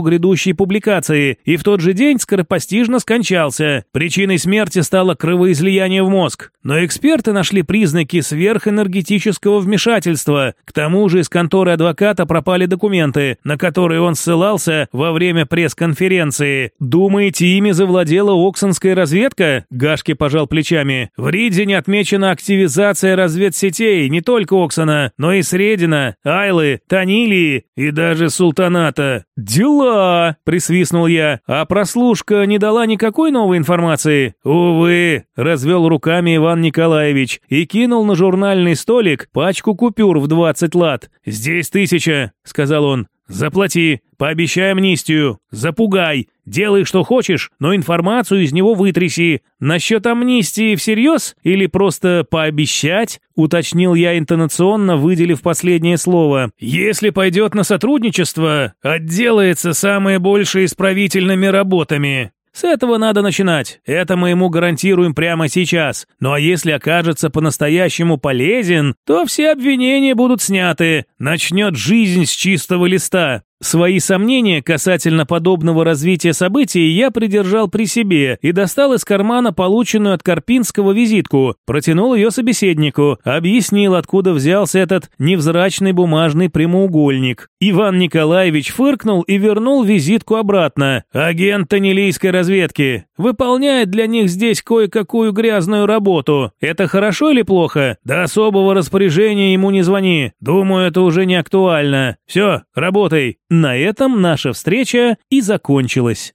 грядущей публикации, и в тот же день скоропостижно скончался. Причиной смерти стало кровоизлияние в мозг. Но эксперты нашли признаки сверхэнергетического вмешательства. К тому же из конторы адвоката пропали документы, на которые он ссылался во время пресс-конференции. «Думаете, ими завладела Оксонская разведка?» Гашки пожал плечами. «В Риде не отмечена активизация разведсетей не только Оксона, но и Средина, Айлы, Танилии и даже Султаната». «Дела!» – присвистнул я а прослушка не дала никакой новой информации? Увы, развел руками Иван Николаевич и кинул на журнальный столик пачку купюр в 20 лат. Здесь тысяча, сказал он. Заплати, пообещай амнистию, запугай, делай что хочешь, но информацию из него вытряси. Насчет амнистии всерьез или просто пообещать? Уточнил я интонационно, выделив последнее слово. Если пойдет на сотрудничество, отделается самое большее исправительными работами. С этого надо начинать. Это мы ему гарантируем прямо сейчас. Ну а если окажется по-настоящему полезен, то все обвинения будут сняты. Начнет жизнь с чистого листа. Свои сомнения касательно подобного развития событий я придержал при себе и достал из кармана полученную от Карпинского визитку, протянул ее собеседнику, объяснил, откуда взялся этот невзрачный бумажный прямоугольник. Иван Николаевич фыркнул и вернул визитку обратно. «Агент Танилийской разведки. Выполняет для них здесь кое-какую грязную работу. Это хорошо или плохо? До особого распоряжения ему не звони. Думаю, это уже не актуально. Все, работай». На этом наша встреча и закончилась.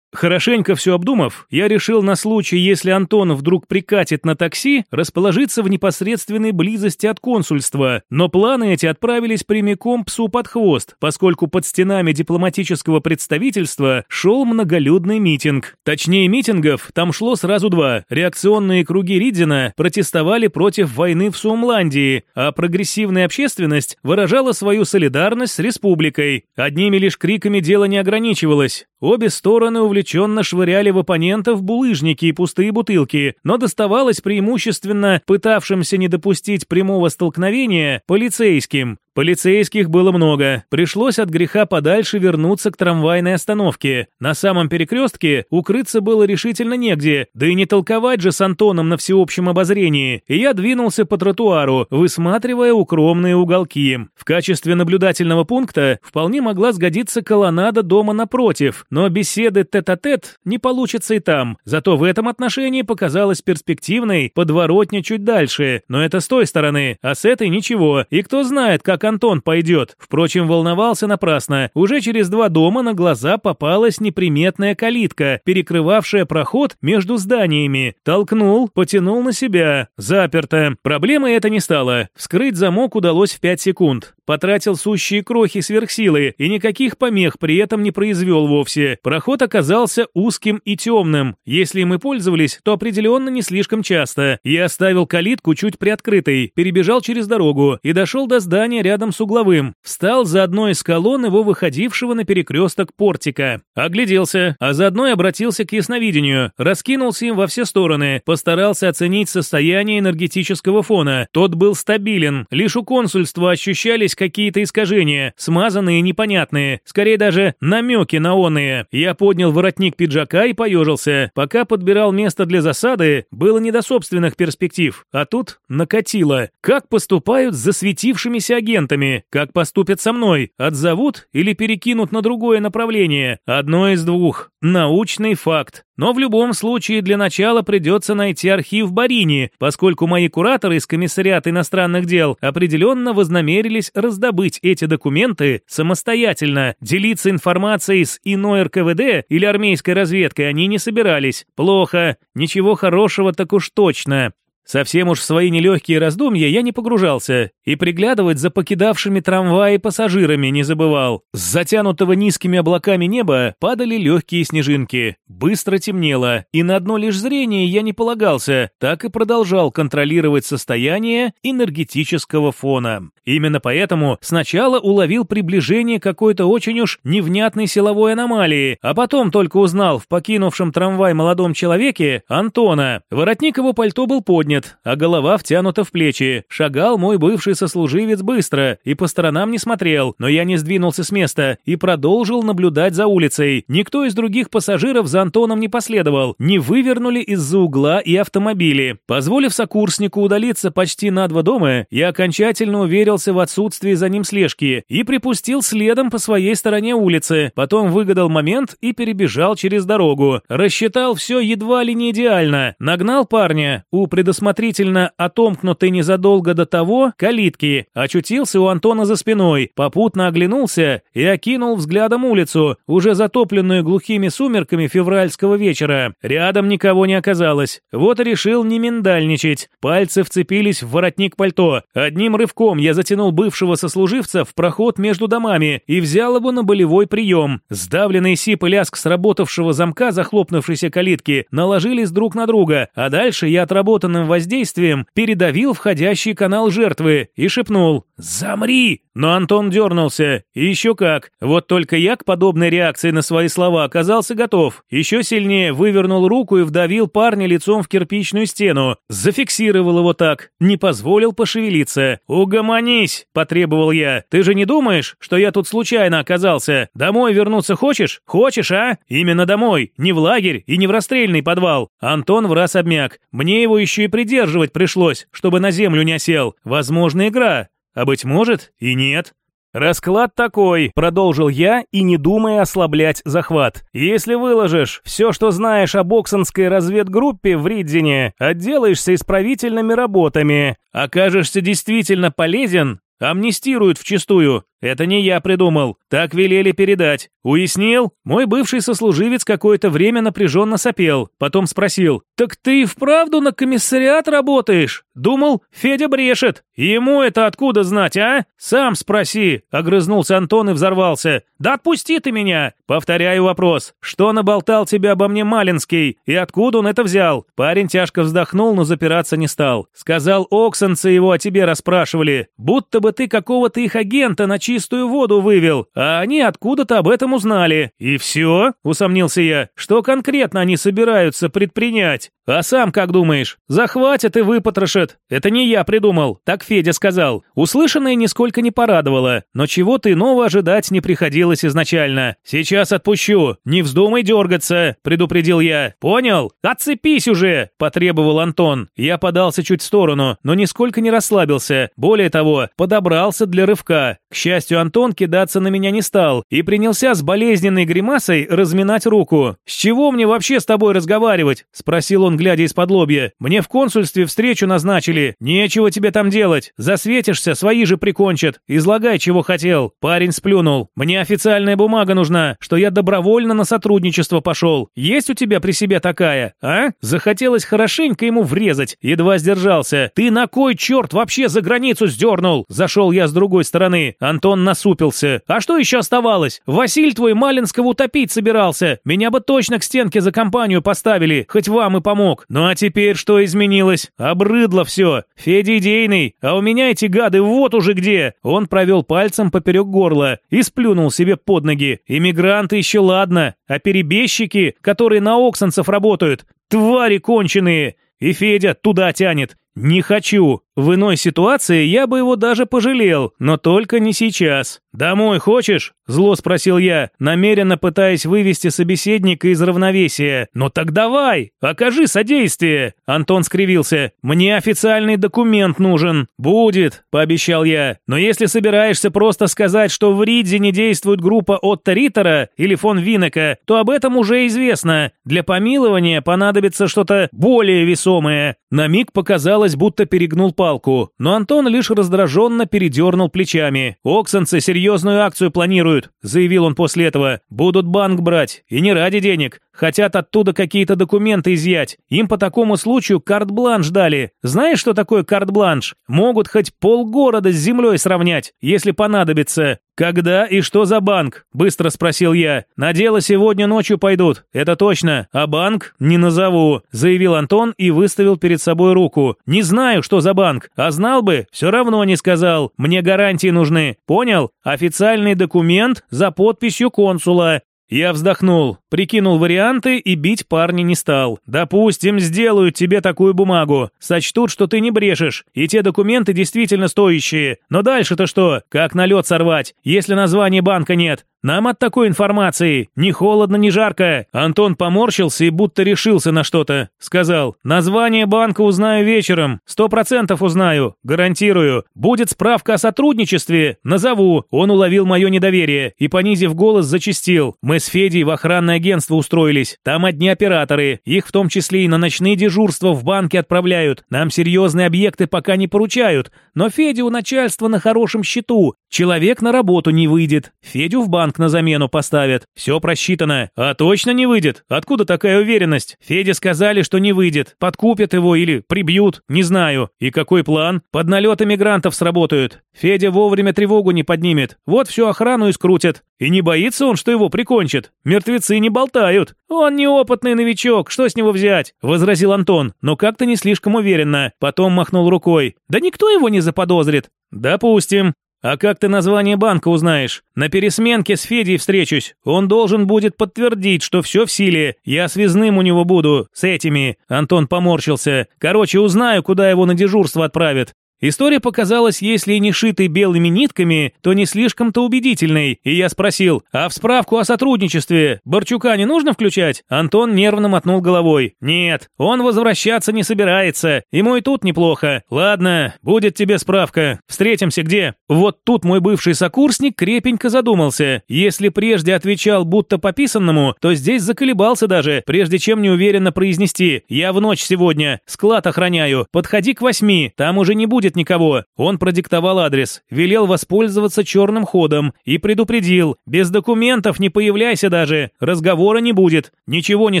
Хорошенько все обдумав, я решил на случай, если Антон вдруг прикатит на такси, расположиться в непосредственной близости от консульства, но планы эти отправились прямиком псу под хвост, поскольку под стенами дипломатического представительства шел многолюдный митинг. Точнее митингов там шло сразу два. Реакционные круги Ридина протестовали против войны в Сумландии, а прогрессивная общественность выражала свою солидарность с республикой. Одними лишь криками дело не ограничивалось. Обе стороны увлеченно швыряли в оппонентов булыжники и пустые бутылки, но доставалось преимущественно пытавшимся не допустить прямого столкновения полицейским. Полицейских было много. Пришлось от греха подальше вернуться к трамвайной остановке. На самом перекрестке укрыться было решительно негде, да и не толковать же с Антоном на всеобщем обозрении. И я двинулся по тротуару, высматривая укромные уголки. В качестве наблюдательного пункта вполне могла сгодиться колоннада дома напротив, но беседы тет-а-тет -тет не получится и там. Зато в этом отношении показалась перспективной подворотня чуть дальше, но это с той стороны, а с этой ничего. И кто знает, как Антон пойдет. Впрочем, волновался напрасно. Уже через два дома на глаза попалась неприметная калитка, перекрывавшая проход между зданиями. Толкнул, потянул на себя. Заперто. Проблемой это не стало. Вскрыть замок удалось в 5 секунд. Потратил сущие крохи сверхсилы и никаких помех при этом не произвел вовсе. Проход оказался узким и темным. Если мы пользовались, то определенно не слишком часто. Я оставил калитку чуть приоткрытой, перебежал через дорогу и дошел до здания рядом с угловым. Встал за одной из колонн его выходившего на перекресток портика. Огляделся, а заодно и обратился к ясновидению. Раскинулся им во все стороны, постарался оценить состояние энергетического фона. Тот был стабилен. Лишь у консульства ощущались какие-то искажения, смазанные непонятные, скорее даже намеки на оные. Я поднял воротник пиджака и поежился. Пока подбирал место для засады, было не до собственных перспектив. А тут накатило. Как поступают с засветившимися агентами? Как поступят со мной? Отзовут или перекинут на другое направление? Одно из двух. Научный факт. Но в любом случае для начала придется найти архив Барини, поскольку мои кураторы из комиссариата иностранных дел определенно вознамерились раздобыть эти документы самостоятельно. Делиться информацией с иной РКВД или армейской разведкой они не собирались. Плохо. Ничего хорошего так уж точно. Совсем уж в свои нелегкие раздумья я не погружался и приглядывать за покидавшими трамваи пассажирами не забывал. С затянутого низкими облаками неба падали легкие снежинки. Быстро темнело, и на одно лишь зрение я не полагался, так и продолжал контролировать состояние энергетического фона. Именно поэтому сначала уловил приближение какой-то очень уж невнятной силовой аномалии, а потом только узнал в покинувшем трамвай молодом человеке Антона. Воротник его пальто был поднят, поднят, а голова втянута в плечи. Шагал мой бывший сослуживец быстро и по сторонам не смотрел, но я не сдвинулся с места и продолжил наблюдать за улицей. Никто из других пассажиров за Антоном не последовал, не вывернули из-за угла и автомобили. Позволив сокурснику удалиться почти на два дома, я окончательно уверился в отсутствии за ним слежки и припустил следом по своей стороне улицы. Потом выгадал момент и перебежал через дорогу. Рассчитал все едва ли не идеально. Нагнал парня у предосмотрительного предусмотрительно отомкнутый незадолго до того калитки, очутился у Антона за спиной, попутно оглянулся и окинул взглядом улицу, уже затопленную глухими сумерками февральского вечера. Рядом никого не оказалось. Вот и решил не миндальничать. Пальцы вцепились в воротник пальто. Одним рывком я затянул бывшего сослуживца в проход между домами и взял его на болевой прием. Сдавленный сип и лязг сработавшего замка захлопнувшейся калитки наложились друг на друга, а дальше я отработанным воздействием передавил входящий канал жертвы и шепнул «Замри!». Но Антон дернулся. И еще как. Вот только я к подобной реакции на свои слова оказался готов. Еще сильнее вывернул руку и вдавил парня лицом в кирпичную стену. Зафиксировал его так. Не позволил пошевелиться. «Угомонись!» – потребовал я. «Ты же не думаешь, что я тут случайно оказался? Домой вернуться хочешь? Хочешь, а? Именно домой. Не в лагерь и не в расстрельный подвал». Антон в раз обмяк. Мне его еще и придерживать пришлось, чтобы на землю не осел. Возможно, игра. А быть может и нет. «Расклад такой», — продолжил я и не думая ослаблять захват. «Если выложишь все, что знаешь о боксонской разведгруппе в Ридзине, отделаешься исправительными работами, окажешься действительно полезен, амнистируют вчистую. Это не я придумал. Так велели передать. Уяснил? Мой бывший сослуживец какое-то время напряженно сопел. Потом спросил. «Так ты и вправду на комиссариат работаешь?» Думал, Федя брешет. Ему это откуда знать, а? Сам спроси. Огрызнулся Антон и взорвался. «Да отпусти ты меня!» Повторяю вопрос. «Что наболтал тебя обо мне Малинский? И откуда он это взял?» Парень тяжко вздохнул, но запираться не стал. Сказал, оксанцы его о тебе расспрашивали. Будто бы ты какого-то их агента начи чистую воду вывел, а они откуда-то об этом узнали. И все? Усомнился я. Что конкретно они собираются предпринять? А сам как думаешь? Захватят и выпотрошат. Это не я придумал, так Федя сказал. Услышанное нисколько не порадовало, но чего-то иного ожидать не приходилось изначально. Сейчас отпущу. Не вздумай дергаться, предупредил я. Понял? Отцепись уже, потребовал Антон. Я подался чуть в сторону, но нисколько не расслабился. Более того, подобрался для рывка. К счастью, Антон кидаться на меня не стал и принялся с болезненной гримасой разминать руку. «С чего мне вообще с тобой разговаривать?» – спросил он, глядя из-под лобья. «Мне в консульстве встречу назначили. Нечего тебе там делать. Засветишься, свои же прикончат. Излагай, чего хотел». Парень сплюнул. «Мне официальная бумага нужна, что я добровольно на сотрудничество пошел. Есть у тебя при себе такая, а?» Захотелось хорошенько ему врезать. Едва сдержался. «Ты на кой черт вообще за границу сдернул?» Зашел я с другой стороны. Антон насупился. «А что еще оставалось? Василь твой Малинского утопить собирался. Меня бы точно к стенке за компанию поставили, хоть вам и помог. Ну а теперь что изменилось? Обрыдло все. Федя идейный, а у меня эти гады вот уже где!» Он провел пальцем поперек горла и сплюнул себе под ноги. «Иммигранты еще ладно, а перебежчики, которые на Оксанцев работают, твари конченые!» И Федя туда тянет. «Не хочу. В иной ситуации я бы его даже пожалел, но только не сейчас. Домой хочешь?» – зло спросил я, намеренно пытаясь вывести собеседника из равновесия. «Ну так давай, окажи содействие!» Антон скривился. «Мне официальный документ нужен». «Будет», – пообещал я. «Но если собираешься просто сказать, что в Ридзе не действует группа Отто Риттера или фон Винека, то об этом уже известно. Для помилования понадобится что-то более весомое». На миг показалось, будто перегнул палку, но Антон лишь раздраженно передернул плечами. «Оксанцы серьезную акцию планируют», — заявил он после этого. «Будут банк брать, и не ради денег. Хотят оттуда какие-то документы изъять. Им по такому случаю карт-бланш дали. Знаешь, что такое карт-бланш? Могут хоть полгорода с землей сравнять, если понадобится. «Когда и что за банк?» – быстро спросил я. «На дело сегодня ночью пойдут, это точно, а банк не назову», – заявил Антон и выставил перед собой руку. «Не знаю, что за банк, а знал бы, все равно не сказал. Мне гарантии нужны, понял? Официальный документ за подписью консула. Я вздохнул, прикинул варианты и бить парня не стал. Допустим, сделают тебе такую бумагу. Сочтут, что ты не брешешь, и те документы действительно стоящие. Но дальше-то что? Как на лед сорвать, если названия банка нет? Нам от такой информации ни холодно, ни жарко. Антон поморщился и будто решился на что-то. Сказал, название банка узнаю вечером. Сто процентов узнаю. Гарантирую. Будет справка о сотрудничестве. Назову. Он уловил мое недоверие и, понизив голос, зачистил. Мы с Федей в охранное агентство устроились. Там одни операторы. Их в том числе и на ночные дежурства в банке отправляют. Нам серьезные объекты пока не поручают. Но Федя у начальства на хорошем счету. Человек на работу не выйдет. Федю в банк на замену поставят. Все просчитано. А точно не выйдет? Откуда такая уверенность? Феде сказали, что не выйдет. Подкупят его или прибьют. Не знаю. И какой план? Под налеты мигрантов сработают. Федя вовремя тревогу не поднимет. Вот всю охрану и скрутят. И не боится он, что его прикончат. Мертвецы не болтают. Он неопытный новичок, что с него взять? Возразил Антон, но как-то не слишком уверенно. Потом махнул рукой. Да никто его не заподозрит. Допустим. «А как ты название банка узнаешь? На пересменке с Федей встречусь. Он должен будет подтвердить, что все в силе. Я связным у него буду, с этими». Антон поморщился. «Короче, узнаю, куда его на дежурство отправят. История показалась, если не шитой белыми нитками, то не слишком-то убедительной, и я спросил, а в справку о сотрудничестве Борчука не нужно включать? Антон нервно мотнул головой. Нет, он возвращаться не собирается, ему и тут неплохо. Ладно, будет тебе справка. Встретимся где? Вот тут мой бывший сокурсник крепенько задумался. Если прежде отвечал будто пописанному, то здесь заколебался даже, прежде чем неуверенно произнести «Я в ночь сегодня, склад охраняю, подходи к восьми, там уже не будет будет никого. Он продиктовал адрес, велел воспользоваться черным ходом и предупредил, без документов не появляйся даже, разговора не будет, ничего не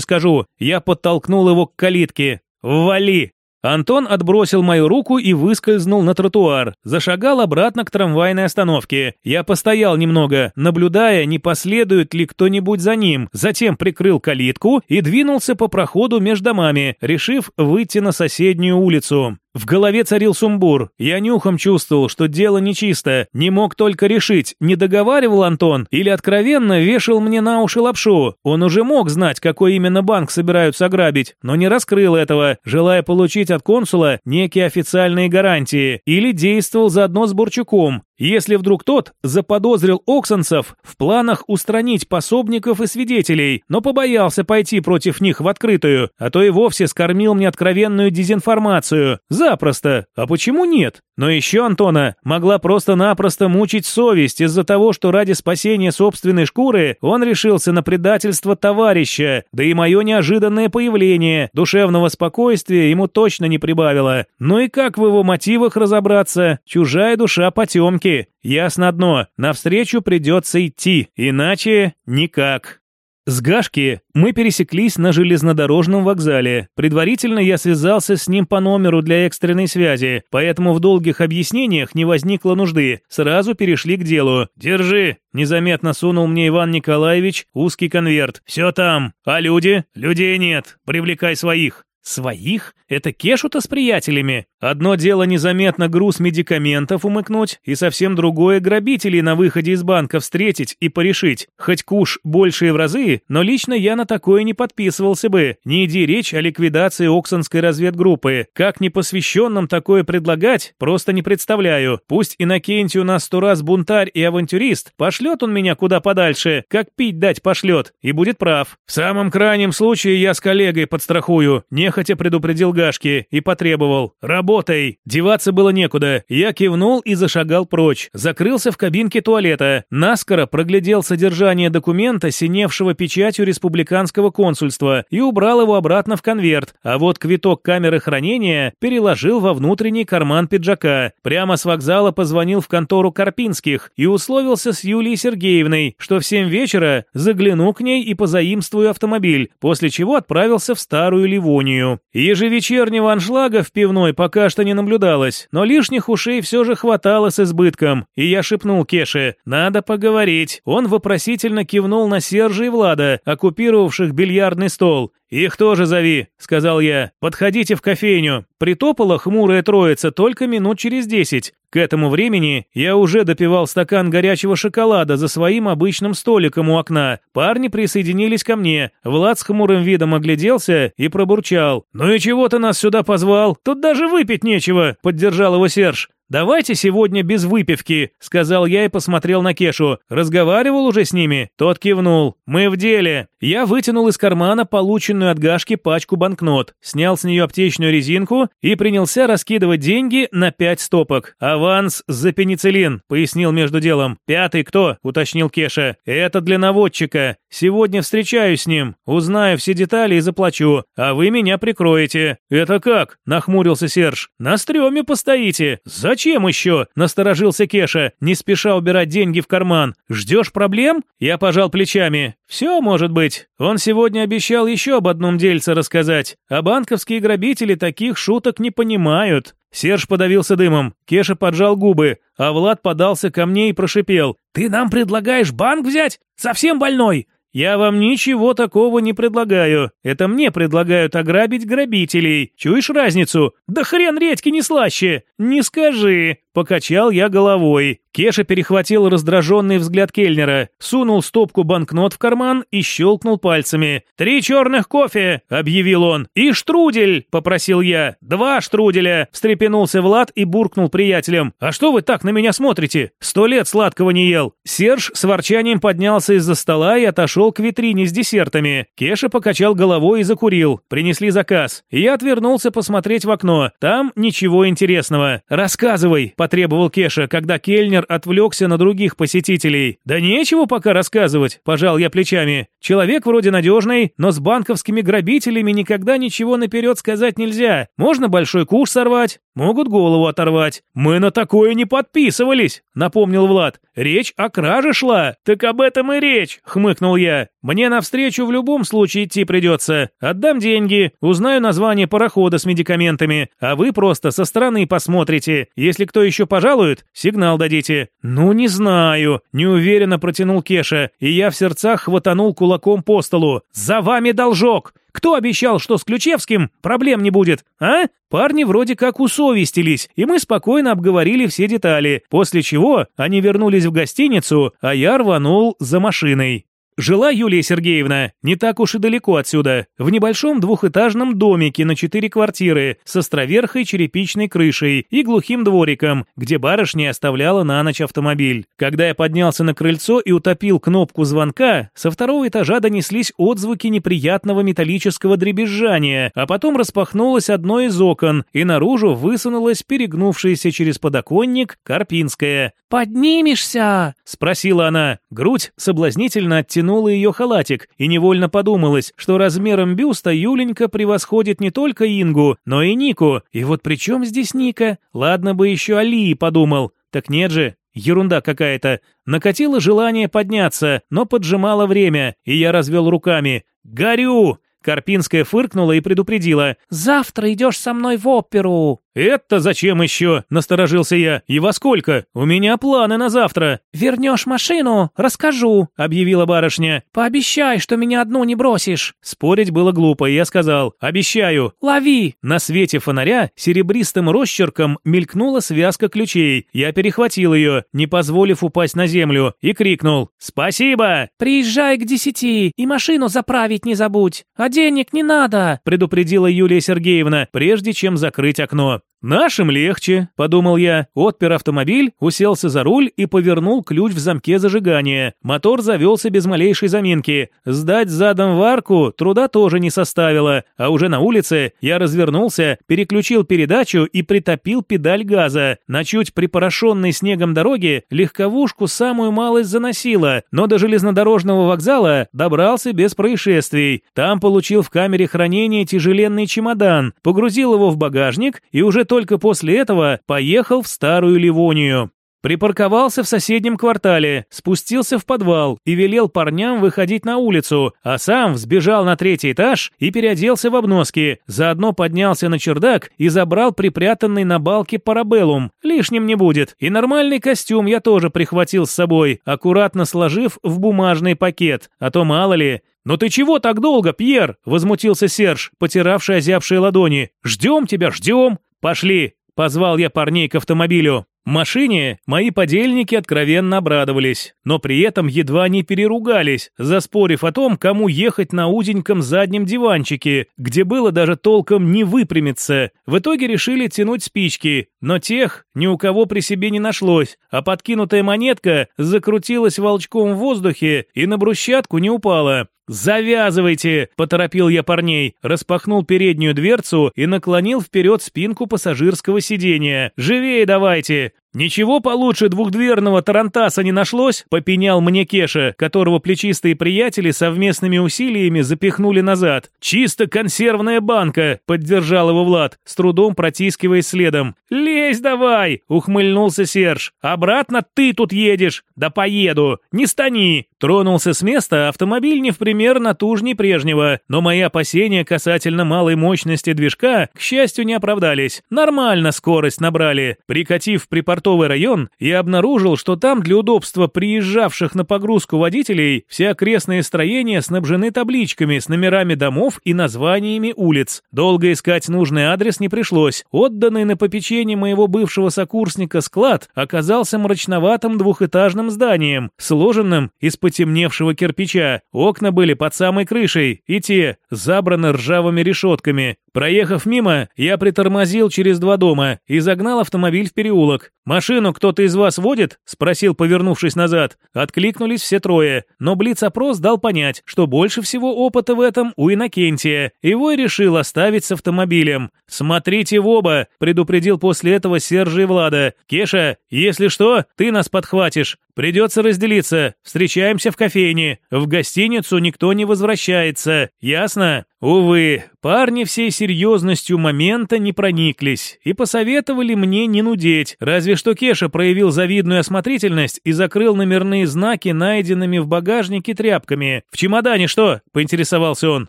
скажу. Я подтолкнул его к калитке. «Вали!» Антон отбросил мою руку и выскользнул на тротуар, зашагал обратно к трамвайной остановке. Я постоял немного, наблюдая, не последует ли кто-нибудь за ним, затем прикрыл калитку и двинулся по проходу между домами, решив выйти на соседнюю улицу. В голове царил сумбур. Я нюхом чувствовал, что дело нечисто. Не мог только решить, не договаривал Антон или откровенно вешал мне на уши лапшу. Он уже мог знать, какой именно банк собираются ограбить, но не раскрыл этого, желая получить от консула некие официальные гарантии, или действовал заодно с Борчуком, если вдруг тот заподозрил Оксенцев в планах устранить пособников и свидетелей, но побоялся пойти против них в открытую, а то и вовсе скормил мне откровенную дезинформацию. Запросто. А почему нет? Но еще Антона могла просто-напросто мучить совесть из-за того, что ради спасения собственной шкуры он решился на предательство товарища, да и мое неожиданное появление душевного спокойствия ему точно не прибавило. Ну и как в его мотивах разобраться? Чужая душа потемки. Ясно одно, навстречу придется идти, иначе никак. С Гашки мы пересеклись на железнодорожном вокзале. Предварительно я связался с ним по номеру для экстренной связи, поэтому в долгих объяснениях не возникло нужды. Сразу перешли к делу. «Держи!» – незаметно сунул мне Иван Николаевич узкий конверт. «Все там. А люди? Людей нет. Привлекай своих». «Своих? Это Кешу-то с приятелями? Одно дело незаметно груз медикаментов умыкнуть, и совсем другое грабителей на выходе из банка встретить и порешить. Хоть куш больше в разы, но лично я на такое не подписывался бы. Не иди речь о ликвидации Оксонской разведгруппы. Как непосвященным такое предлагать, просто не представляю. Пусть Иннокентий у нас сто раз бунтарь и авантюрист, пошлет он меня куда подальше, как пить дать пошлет, и будет прав. В самом крайнем случае я с коллегой подстрахую, нехотя предупредил Гашки и потребовал. Работа работай!» Деваться было некуда. Я кивнул и зашагал прочь. Закрылся в кабинке туалета. Наскоро проглядел содержание документа, синевшего печатью республиканского консульства, и убрал его обратно в конверт. А вот квиток камеры хранения переложил во внутренний карман пиджака. Прямо с вокзала позвонил в контору Карпинских и условился с Юлией Сергеевной, что в семь вечера загляну к ней и позаимствую автомобиль, после чего отправился в Старую Ливонию. Ежевечернего аншлага в пивной пока что не наблюдалось, но лишних ушей все же хватало с избытком, и я шепнул Кеше «Надо поговорить». Он вопросительно кивнул на Сержа и Влада, оккупировавших бильярдный стол. «Их тоже зови», — сказал я. «Подходите в кофейню». Притопала хмурая троица только минут через десять. К этому времени я уже допивал стакан горячего шоколада за своим обычным столиком у окна. Парни присоединились ко мне. Влад с хмурым видом огляделся и пробурчал. «Ну и чего ты нас сюда позвал? Тут даже выпить нечего», — поддержал его Серж. «Давайте сегодня без выпивки», — сказал я и посмотрел на Кешу. «Разговаривал уже с ними?» Тот кивнул. «Мы в деле». Я вытянул из кармана полученную от Гашки пачку банкнот, снял с нее аптечную резинку и принялся раскидывать деньги на пять стопок. «Аванс за пенициллин», — пояснил между делом. «Пятый кто?» — уточнил Кеша. «Это для наводчика. Сегодня встречаюсь с ним, узнаю все детали и заплачу, а вы меня прикроете». «Это как?» — нахмурился Серж. «На стреме постоите. Зачем?» «Зачем еще?» – насторожился Кеша, не спеша убирать деньги в карман. «Ждешь проблем?» Я пожал плечами. «Все может быть. Он сегодня обещал еще об одном дельце рассказать. А банковские грабители таких шуток не понимают». Серж подавился дымом, Кеша поджал губы, а Влад подался ко мне и прошипел. «Ты нам предлагаешь банк взять? Совсем больной? «Я вам ничего такого не предлагаю. Это мне предлагают ограбить грабителей. Чуешь разницу? Да хрен редьки не слаще! Не скажи!» Покачал я головой. Кеша перехватил раздраженный взгляд Кельнера, сунул стопку банкнот в карман и щелкнул пальцами. «Три черных кофе!» — объявил он. «И штрудель!» — попросил я. «Два штруделя!» — встрепенулся Влад и буркнул приятелям. «А что вы так на меня смотрите? Сто лет сладкого не ел!» Серж с ворчанием поднялся из-за стола и отошел к витрине с десертами. Кеша покачал головой и закурил. Принесли заказ. Я отвернулся посмотреть в окно. Там ничего интересного. «Рассказывай!» потребовал Кеша, когда Кельнер отвлекся на других посетителей. «Да нечего пока рассказывать», – пожал я плечами. «Человек вроде надежный, но с банковскими грабителями никогда ничего наперед сказать нельзя. Можно большой куш сорвать, могут голову оторвать. Мы на такое не подписывались», – напомнил Влад. «Речь о краже шла». «Так об этом и речь», – хмыкнул я. «Мне навстречу в любом случае идти придется. Отдам деньги, узнаю название парохода с медикаментами, а вы просто со стороны посмотрите. Если кто еще пожалует, сигнал дадите. говорите?» «Ну, не знаю», — неуверенно протянул Кеша, и я в сердцах хватанул кулаком по столу. «За вами должок! Кто обещал, что с Ключевским проблем не будет, а?» Парни вроде как усовестились, и мы спокойно обговорили все детали, после чего они вернулись в гостиницу, а я рванул за машиной. Жила Юлия Сергеевна не так уж и далеко отсюда, в небольшом двухэтажном домике на четыре квартиры с островерхой черепичной крышей и глухим двориком, где барышня оставляла на ночь автомобиль. Когда я поднялся на крыльцо и утопил кнопку звонка, со второго этажа донеслись отзвуки неприятного металлического дребезжания, а потом распахнулось одно из окон, и наружу высунулась перегнувшаяся через подоконник Карпинская. «Поднимешься?» — спросила она. Грудь соблазнительно оттянула ее халатик, и невольно подумалось, что размером бюста Юленька превосходит не только Ингу, но и Нику. И вот при чем здесь Ника? Ладно бы еще Алии подумал. Так нет же, Ерунда какая-то. Накатило желание подняться, но поджимало время, и я развел руками. «Горю!» Карпинская фыркнула и предупредила. «Завтра идешь со мной в оперу». «Это зачем еще?» – насторожился я. «И во сколько? У меня планы на завтра». «Вернешь машину? Расскажу», – объявила барышня. «Пообещай, что меня одну не бросишь». Спорить было глупо, и я сказал «Обещаю». «Лови». На свете фонаря серебристым росчерком мелькнула связка ключей. Я перехватил ее, не позволив упасть на землю, и крикнул «Спасибо!» «Приезжай к десяти и машину заправить не забудь. Денег не надо», – предупредила Юлия Сергеевна, прежде чем закрыть окно. «Нашим легче», — подумал я, отпер автомобиль, уселся за руль и повернул ключ в замке зажигания. Мотор завелся без малейшей заминки. Сдать задом в арку труда тоже не составило, а уже на улице я развернулся, переключил передачу и притопил педаль газа. На чуть припорошенной снегом дороге легковушку самую малость заносило, но до железнодорожного вокзала добрался без происшествий. Там получил в камере хранения тяжеленный чемодан, погрузил его в багажник и уже только после этого поехал в Старую Ливонию. Припарковался в соседнем квартале, спустился в подвал и велел парням выходить на улицу, а сам взбежал на третий этаж и переоделся в обноски, заодно поднялся на чердак и забрал припрятанный на балке парабеллум. Лишним не будет. И нормальный костюм я тоже прихватил с собой, аккуратно сложив в бумажный пакет, а то мало ли. «Но ты чего так долго, Пьер?» – возмутился Серж, потиравший озябшие ладони. «Ждем тебя, ждем!» «Пошли!» — позвал я парней к автомобилю. Машине мои подельники откровенно обрадовались, но при этом едва не переругались, заспорив о том, кому ехать на узеньком заднем диванчике, где было даже толком не выпрямиться. В итоге решили тянуть спички, но тех ни у кого при себе не нашлось, а подкинутая монетка закрутилась волчком в воздухе и на брусчатку не упала. «Завязывайте!» – поторопил я парней, распахнул переднюю дверцу и наклонил вперед спинку пассажирского сидения. «Живее давайте! «Ничего получше двухдверного тарантаса не нашлось?» – попенял мне Кеша, которого плечистые приятели совместными усилиями запихнули назад. «Чисто консервная банка!» – поддержал его Влад, с трудом протискиваясь следом. «Лезь давай!» – ухмыльнулся Серж. «Обратно ты тут едешь!» «Да поеду! Не стани!» Тронулся с места автомобиль не в пример натужней прежнего, но мои опасения касательно малой мощности движка, к счастью, не оправдались. Нормально скорость набрали. Прикатив припорт портовый район и обнаружил, что там для удобства приезжавших на погрузку водителей все окрестные строения снабжены табличками с номерами домов и названиями улиц. Долго искать нужный адрес не пришлось. Отданный на попечение моего бывшего сокурсника склад оказался мрачноватым двухэтажным зданием, сложенным из потемневшего кирпича. Окна были под самой крышей, и те забраны ржавыми решетками. Проехав мимо, я притормозил через два дома и загнал автомобиль в переулок. «Машину кто-то из вас водит?» – спросил, повернувшись назад. Откликнулись все трое, но блиц-опрос дал понять, что больше всего опыта в этом у Иннокентия. И решил оставить с автомобилем. «Смотрите в оба!» – предупредил после этого Сержа и Влада. «Кеша, если что, ты нас подхватишь. Придется разделиться. Встречаемся в кофейне. В гостиницу никто не возвращается. Ясно?» Увы, парни всей серьезностью момента не прониклись и посоветовали мне не нудеть, разве что Кеша проявил завидную осмотрительность и закрыл номерные знаки найденными в багажнике тряпками. «В чемодане что?» – поинтересовался он.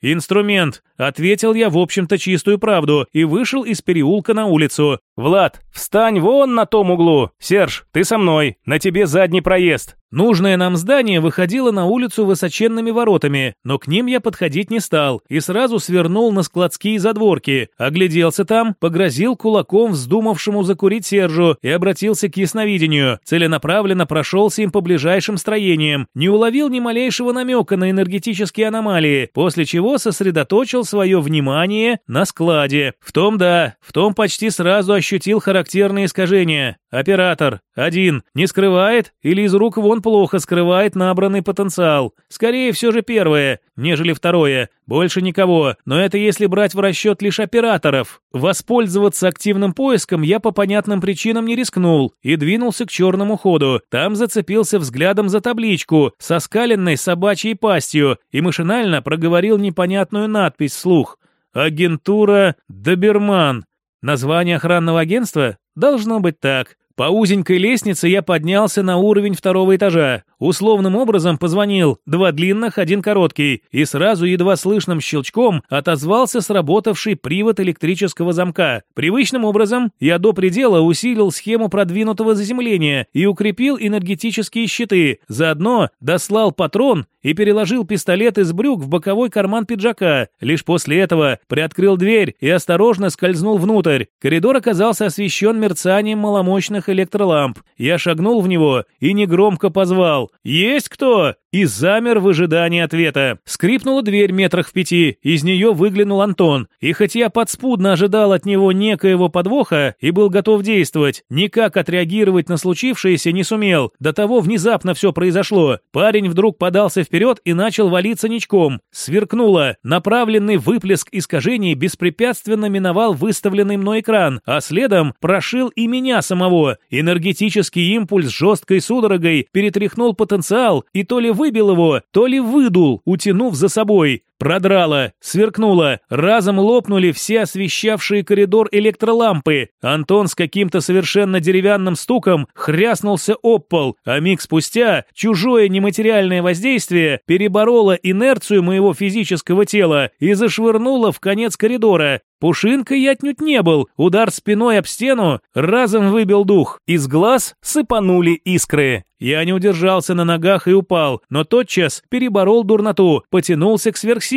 «Инструмент», – ответил я в общем-то чистую правду и вышел из переулка на улицу. «Влад, встань вон на том углу! Серж, ты со мной, на тебе задний проезд!» Нужное нам здание выходило на улицу высоченными воротами, но к ним я подходить не стал и сразу свернул на складские задворки, огляделся там, погрозил кулаком вздумавшему закурить Сержу и обратился к ясновидению, целенаправленно прошелся им по ближайшим строениям, не уловил ни малейшего намека на энергетические аномалии, после чего сосредоточил свое внимание на складе. В том да, в том почти сразу ощутил характерные искажения. Оператор, один, не скрывает или из рук вон плохо скрывает набранный потенциал. Скорее все же первое, нежели второе. Больше никого, но это если брать в расчет лишь операторов. Воспользоваться активным поиском я по понятным причинам не рискнул и двинулся к черному ходу. Там зацепился взглядом за табличку со скаленной собачьей пастью и машинально проговорил непонятную надпись вслух. «Агентура Доберман». Название охранного агентства? Должно быть так. По узенькой лестнице я поднялся на уровень второго этажа. Условным образом позвонил, два длинных, один короткий, и сразу едва слышным щелчком отозвался сработавший привод электрического замка. Привычным образом я до предела усилил схему продвинутого заземления и укрепил энергетические щиты, заодно дослал патрон и переложил пистолет из брюк в боковой карман пиджака. Лишь после этого приоткрыл дверь и осторожно скользнул внутрь. Коридор оказался освещен мерцанием маломощных электроламп. Я шагнул в него и негромко позвал «Есть кто?» и замер в ожидании ответа. Скрипнула дверь метрах в пяти, из нее выглянул Антон. И хоть я подспудно ожидал от него некоего подвоха и был готов действовать, никак отреагировать на случившееся не сумел. До того внезапно все произошло. Парень вдруг подался вперед и начал валиться ничком. Сверкнуло. Направленный выплеск искажений беспрепятственно миновал выставленный мной экран, а следом прошил и меня самого. Энергетический импульс жесткой судорогой перетряхнул потенциал и то ли выбил его, то ли выдул, утянув за собой. Продрало, сверкнуло, разом лопнули все освещавшие коридор электролампы. Антон с каким-то совершенно деревянным стуком хряснулся об пол, а миг спустя чужое нематериальное воздействие перебороло инерцию моего физического тела и зашвырнуло в конец коридора. Пушинкой я отнюдь не был, удар спиной об стену разом выбил дух, из глаз сыпанули искры. Я не удержался на ногах и упал, но тотчас переборол дурноту, потянулся к сверхсиле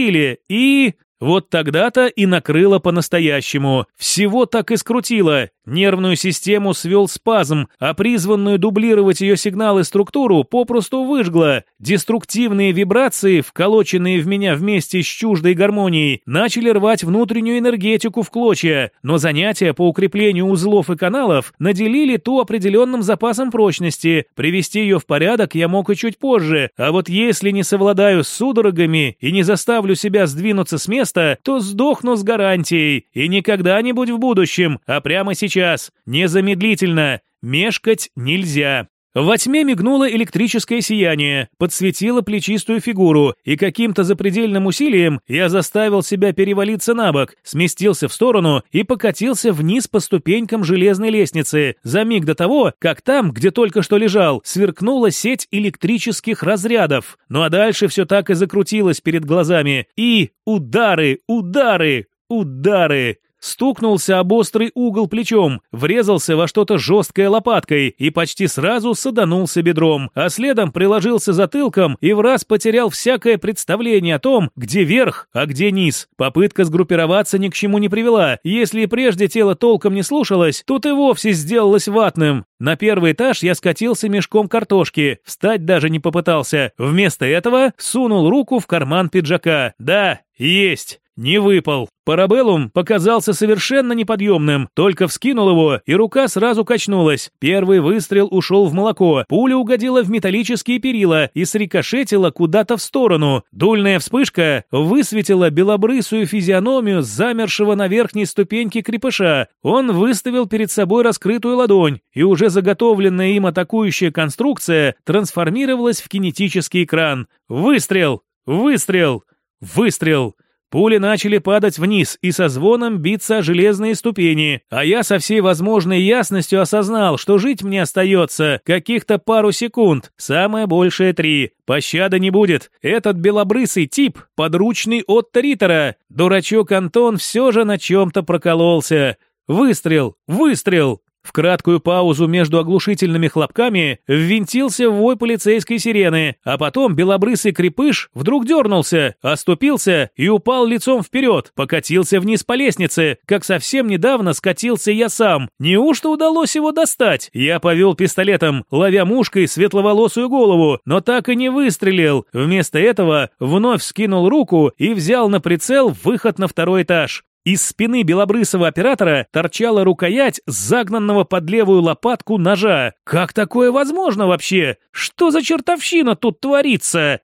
и... Вот тогда-то и накрыло по-настоящему. Всего так и скрутило. Нервную систему свел спазм, а призванную дублировать ее сигналы структуру попросту выжгло. Деструктивные вибрации, вколоченные в меня вместе с чуждой гармонией, начали рвать внутреннюю энергетику в клочья, но занятия по укреплению узлов и каналов наделили ту определенным запасом прочности. Привести ее в порядок я мог и чуть позже, а вот если не совладаю с судорогами и не заставлю себя сдвинуться с места, то сдохну с гарантией, и не когда-нибудь в будущем, а прямо сейчас, незамедлительно, мешкать нельзя. Во тьме мигнуло электрическое сияние, подсветило плечистую фигуру, и каким-то запредельным усилием я заставил себя перевалиться на бок, сместился в сторону и покатился вниз по ступенькам железной лестницы, за миг до того, как там, где только что лежал, сверкнула сеть электрических разрядов. Ну а дальше все так и закрутилось перед глазами. И удары, удары, удары. Стукнулся об острый угол плечом, врезался во что-то жесткое лопаткой и почти сразу саданулся бедром, а следом приложился затылком и в раз потерял всякое представление о том, где верх, а где низ. Попытка сгруппироваться ни к чему не привела. Если прежде тело толком не слушалось, тут и вовсе сделалось ватным. На первый этаж я скатился мешком картошки, встать даже не попытался. Вместо этого сунул руку в карман пиджака. Да, есть. Не выпал. Парабеллум показался совершенно неподъемным, только вскинул его, и рука сразу качнулась. Первый выстрел ушел в молоко, пуля угодила в металлические перила и срикошетила куда-то в сторону. Дульная вспышка высветила белобрысую физиономию замершего на верхней ступеньке крепыша. Он выставил перед собой раскрытую ладонь, и уже заготовленная им атакующая конструкция трансформировалась в кинетический экран. Выстрел! Выстрел! Выстрел! Пули начали падать вниз и со звоном биться о железные ступени, а я со всей возможной ясностью осознал, что жить мне остается каких-то пару секунд, самое большее три. Пощады не будет. Этот белобрысый тип, подручный от Риттера. Дурачок Антон все же на чем-то прокололся. Выстрел! Выстрел! В краткую паузу между оглушительными хлопками ввинтился вой полицейской сирены, а потом белобрысый крепыш вдруг дернулся, оступился и упал лицом вперед, покатился вниз по лестнице, как совсем недавно скатился я сам. Неужто удалось его достать? Я повел пистолетом, ловя мушкой светловолосую голову, но так и не выстрелил. Вместо этого вновь скинул руку и взял на прицел выход на второй этаж. Из спины белобрысого оператора торчала рукоять загнанного под левую лопатку ножа. Как такое возможно вообще? Что за чертовщина тут творится?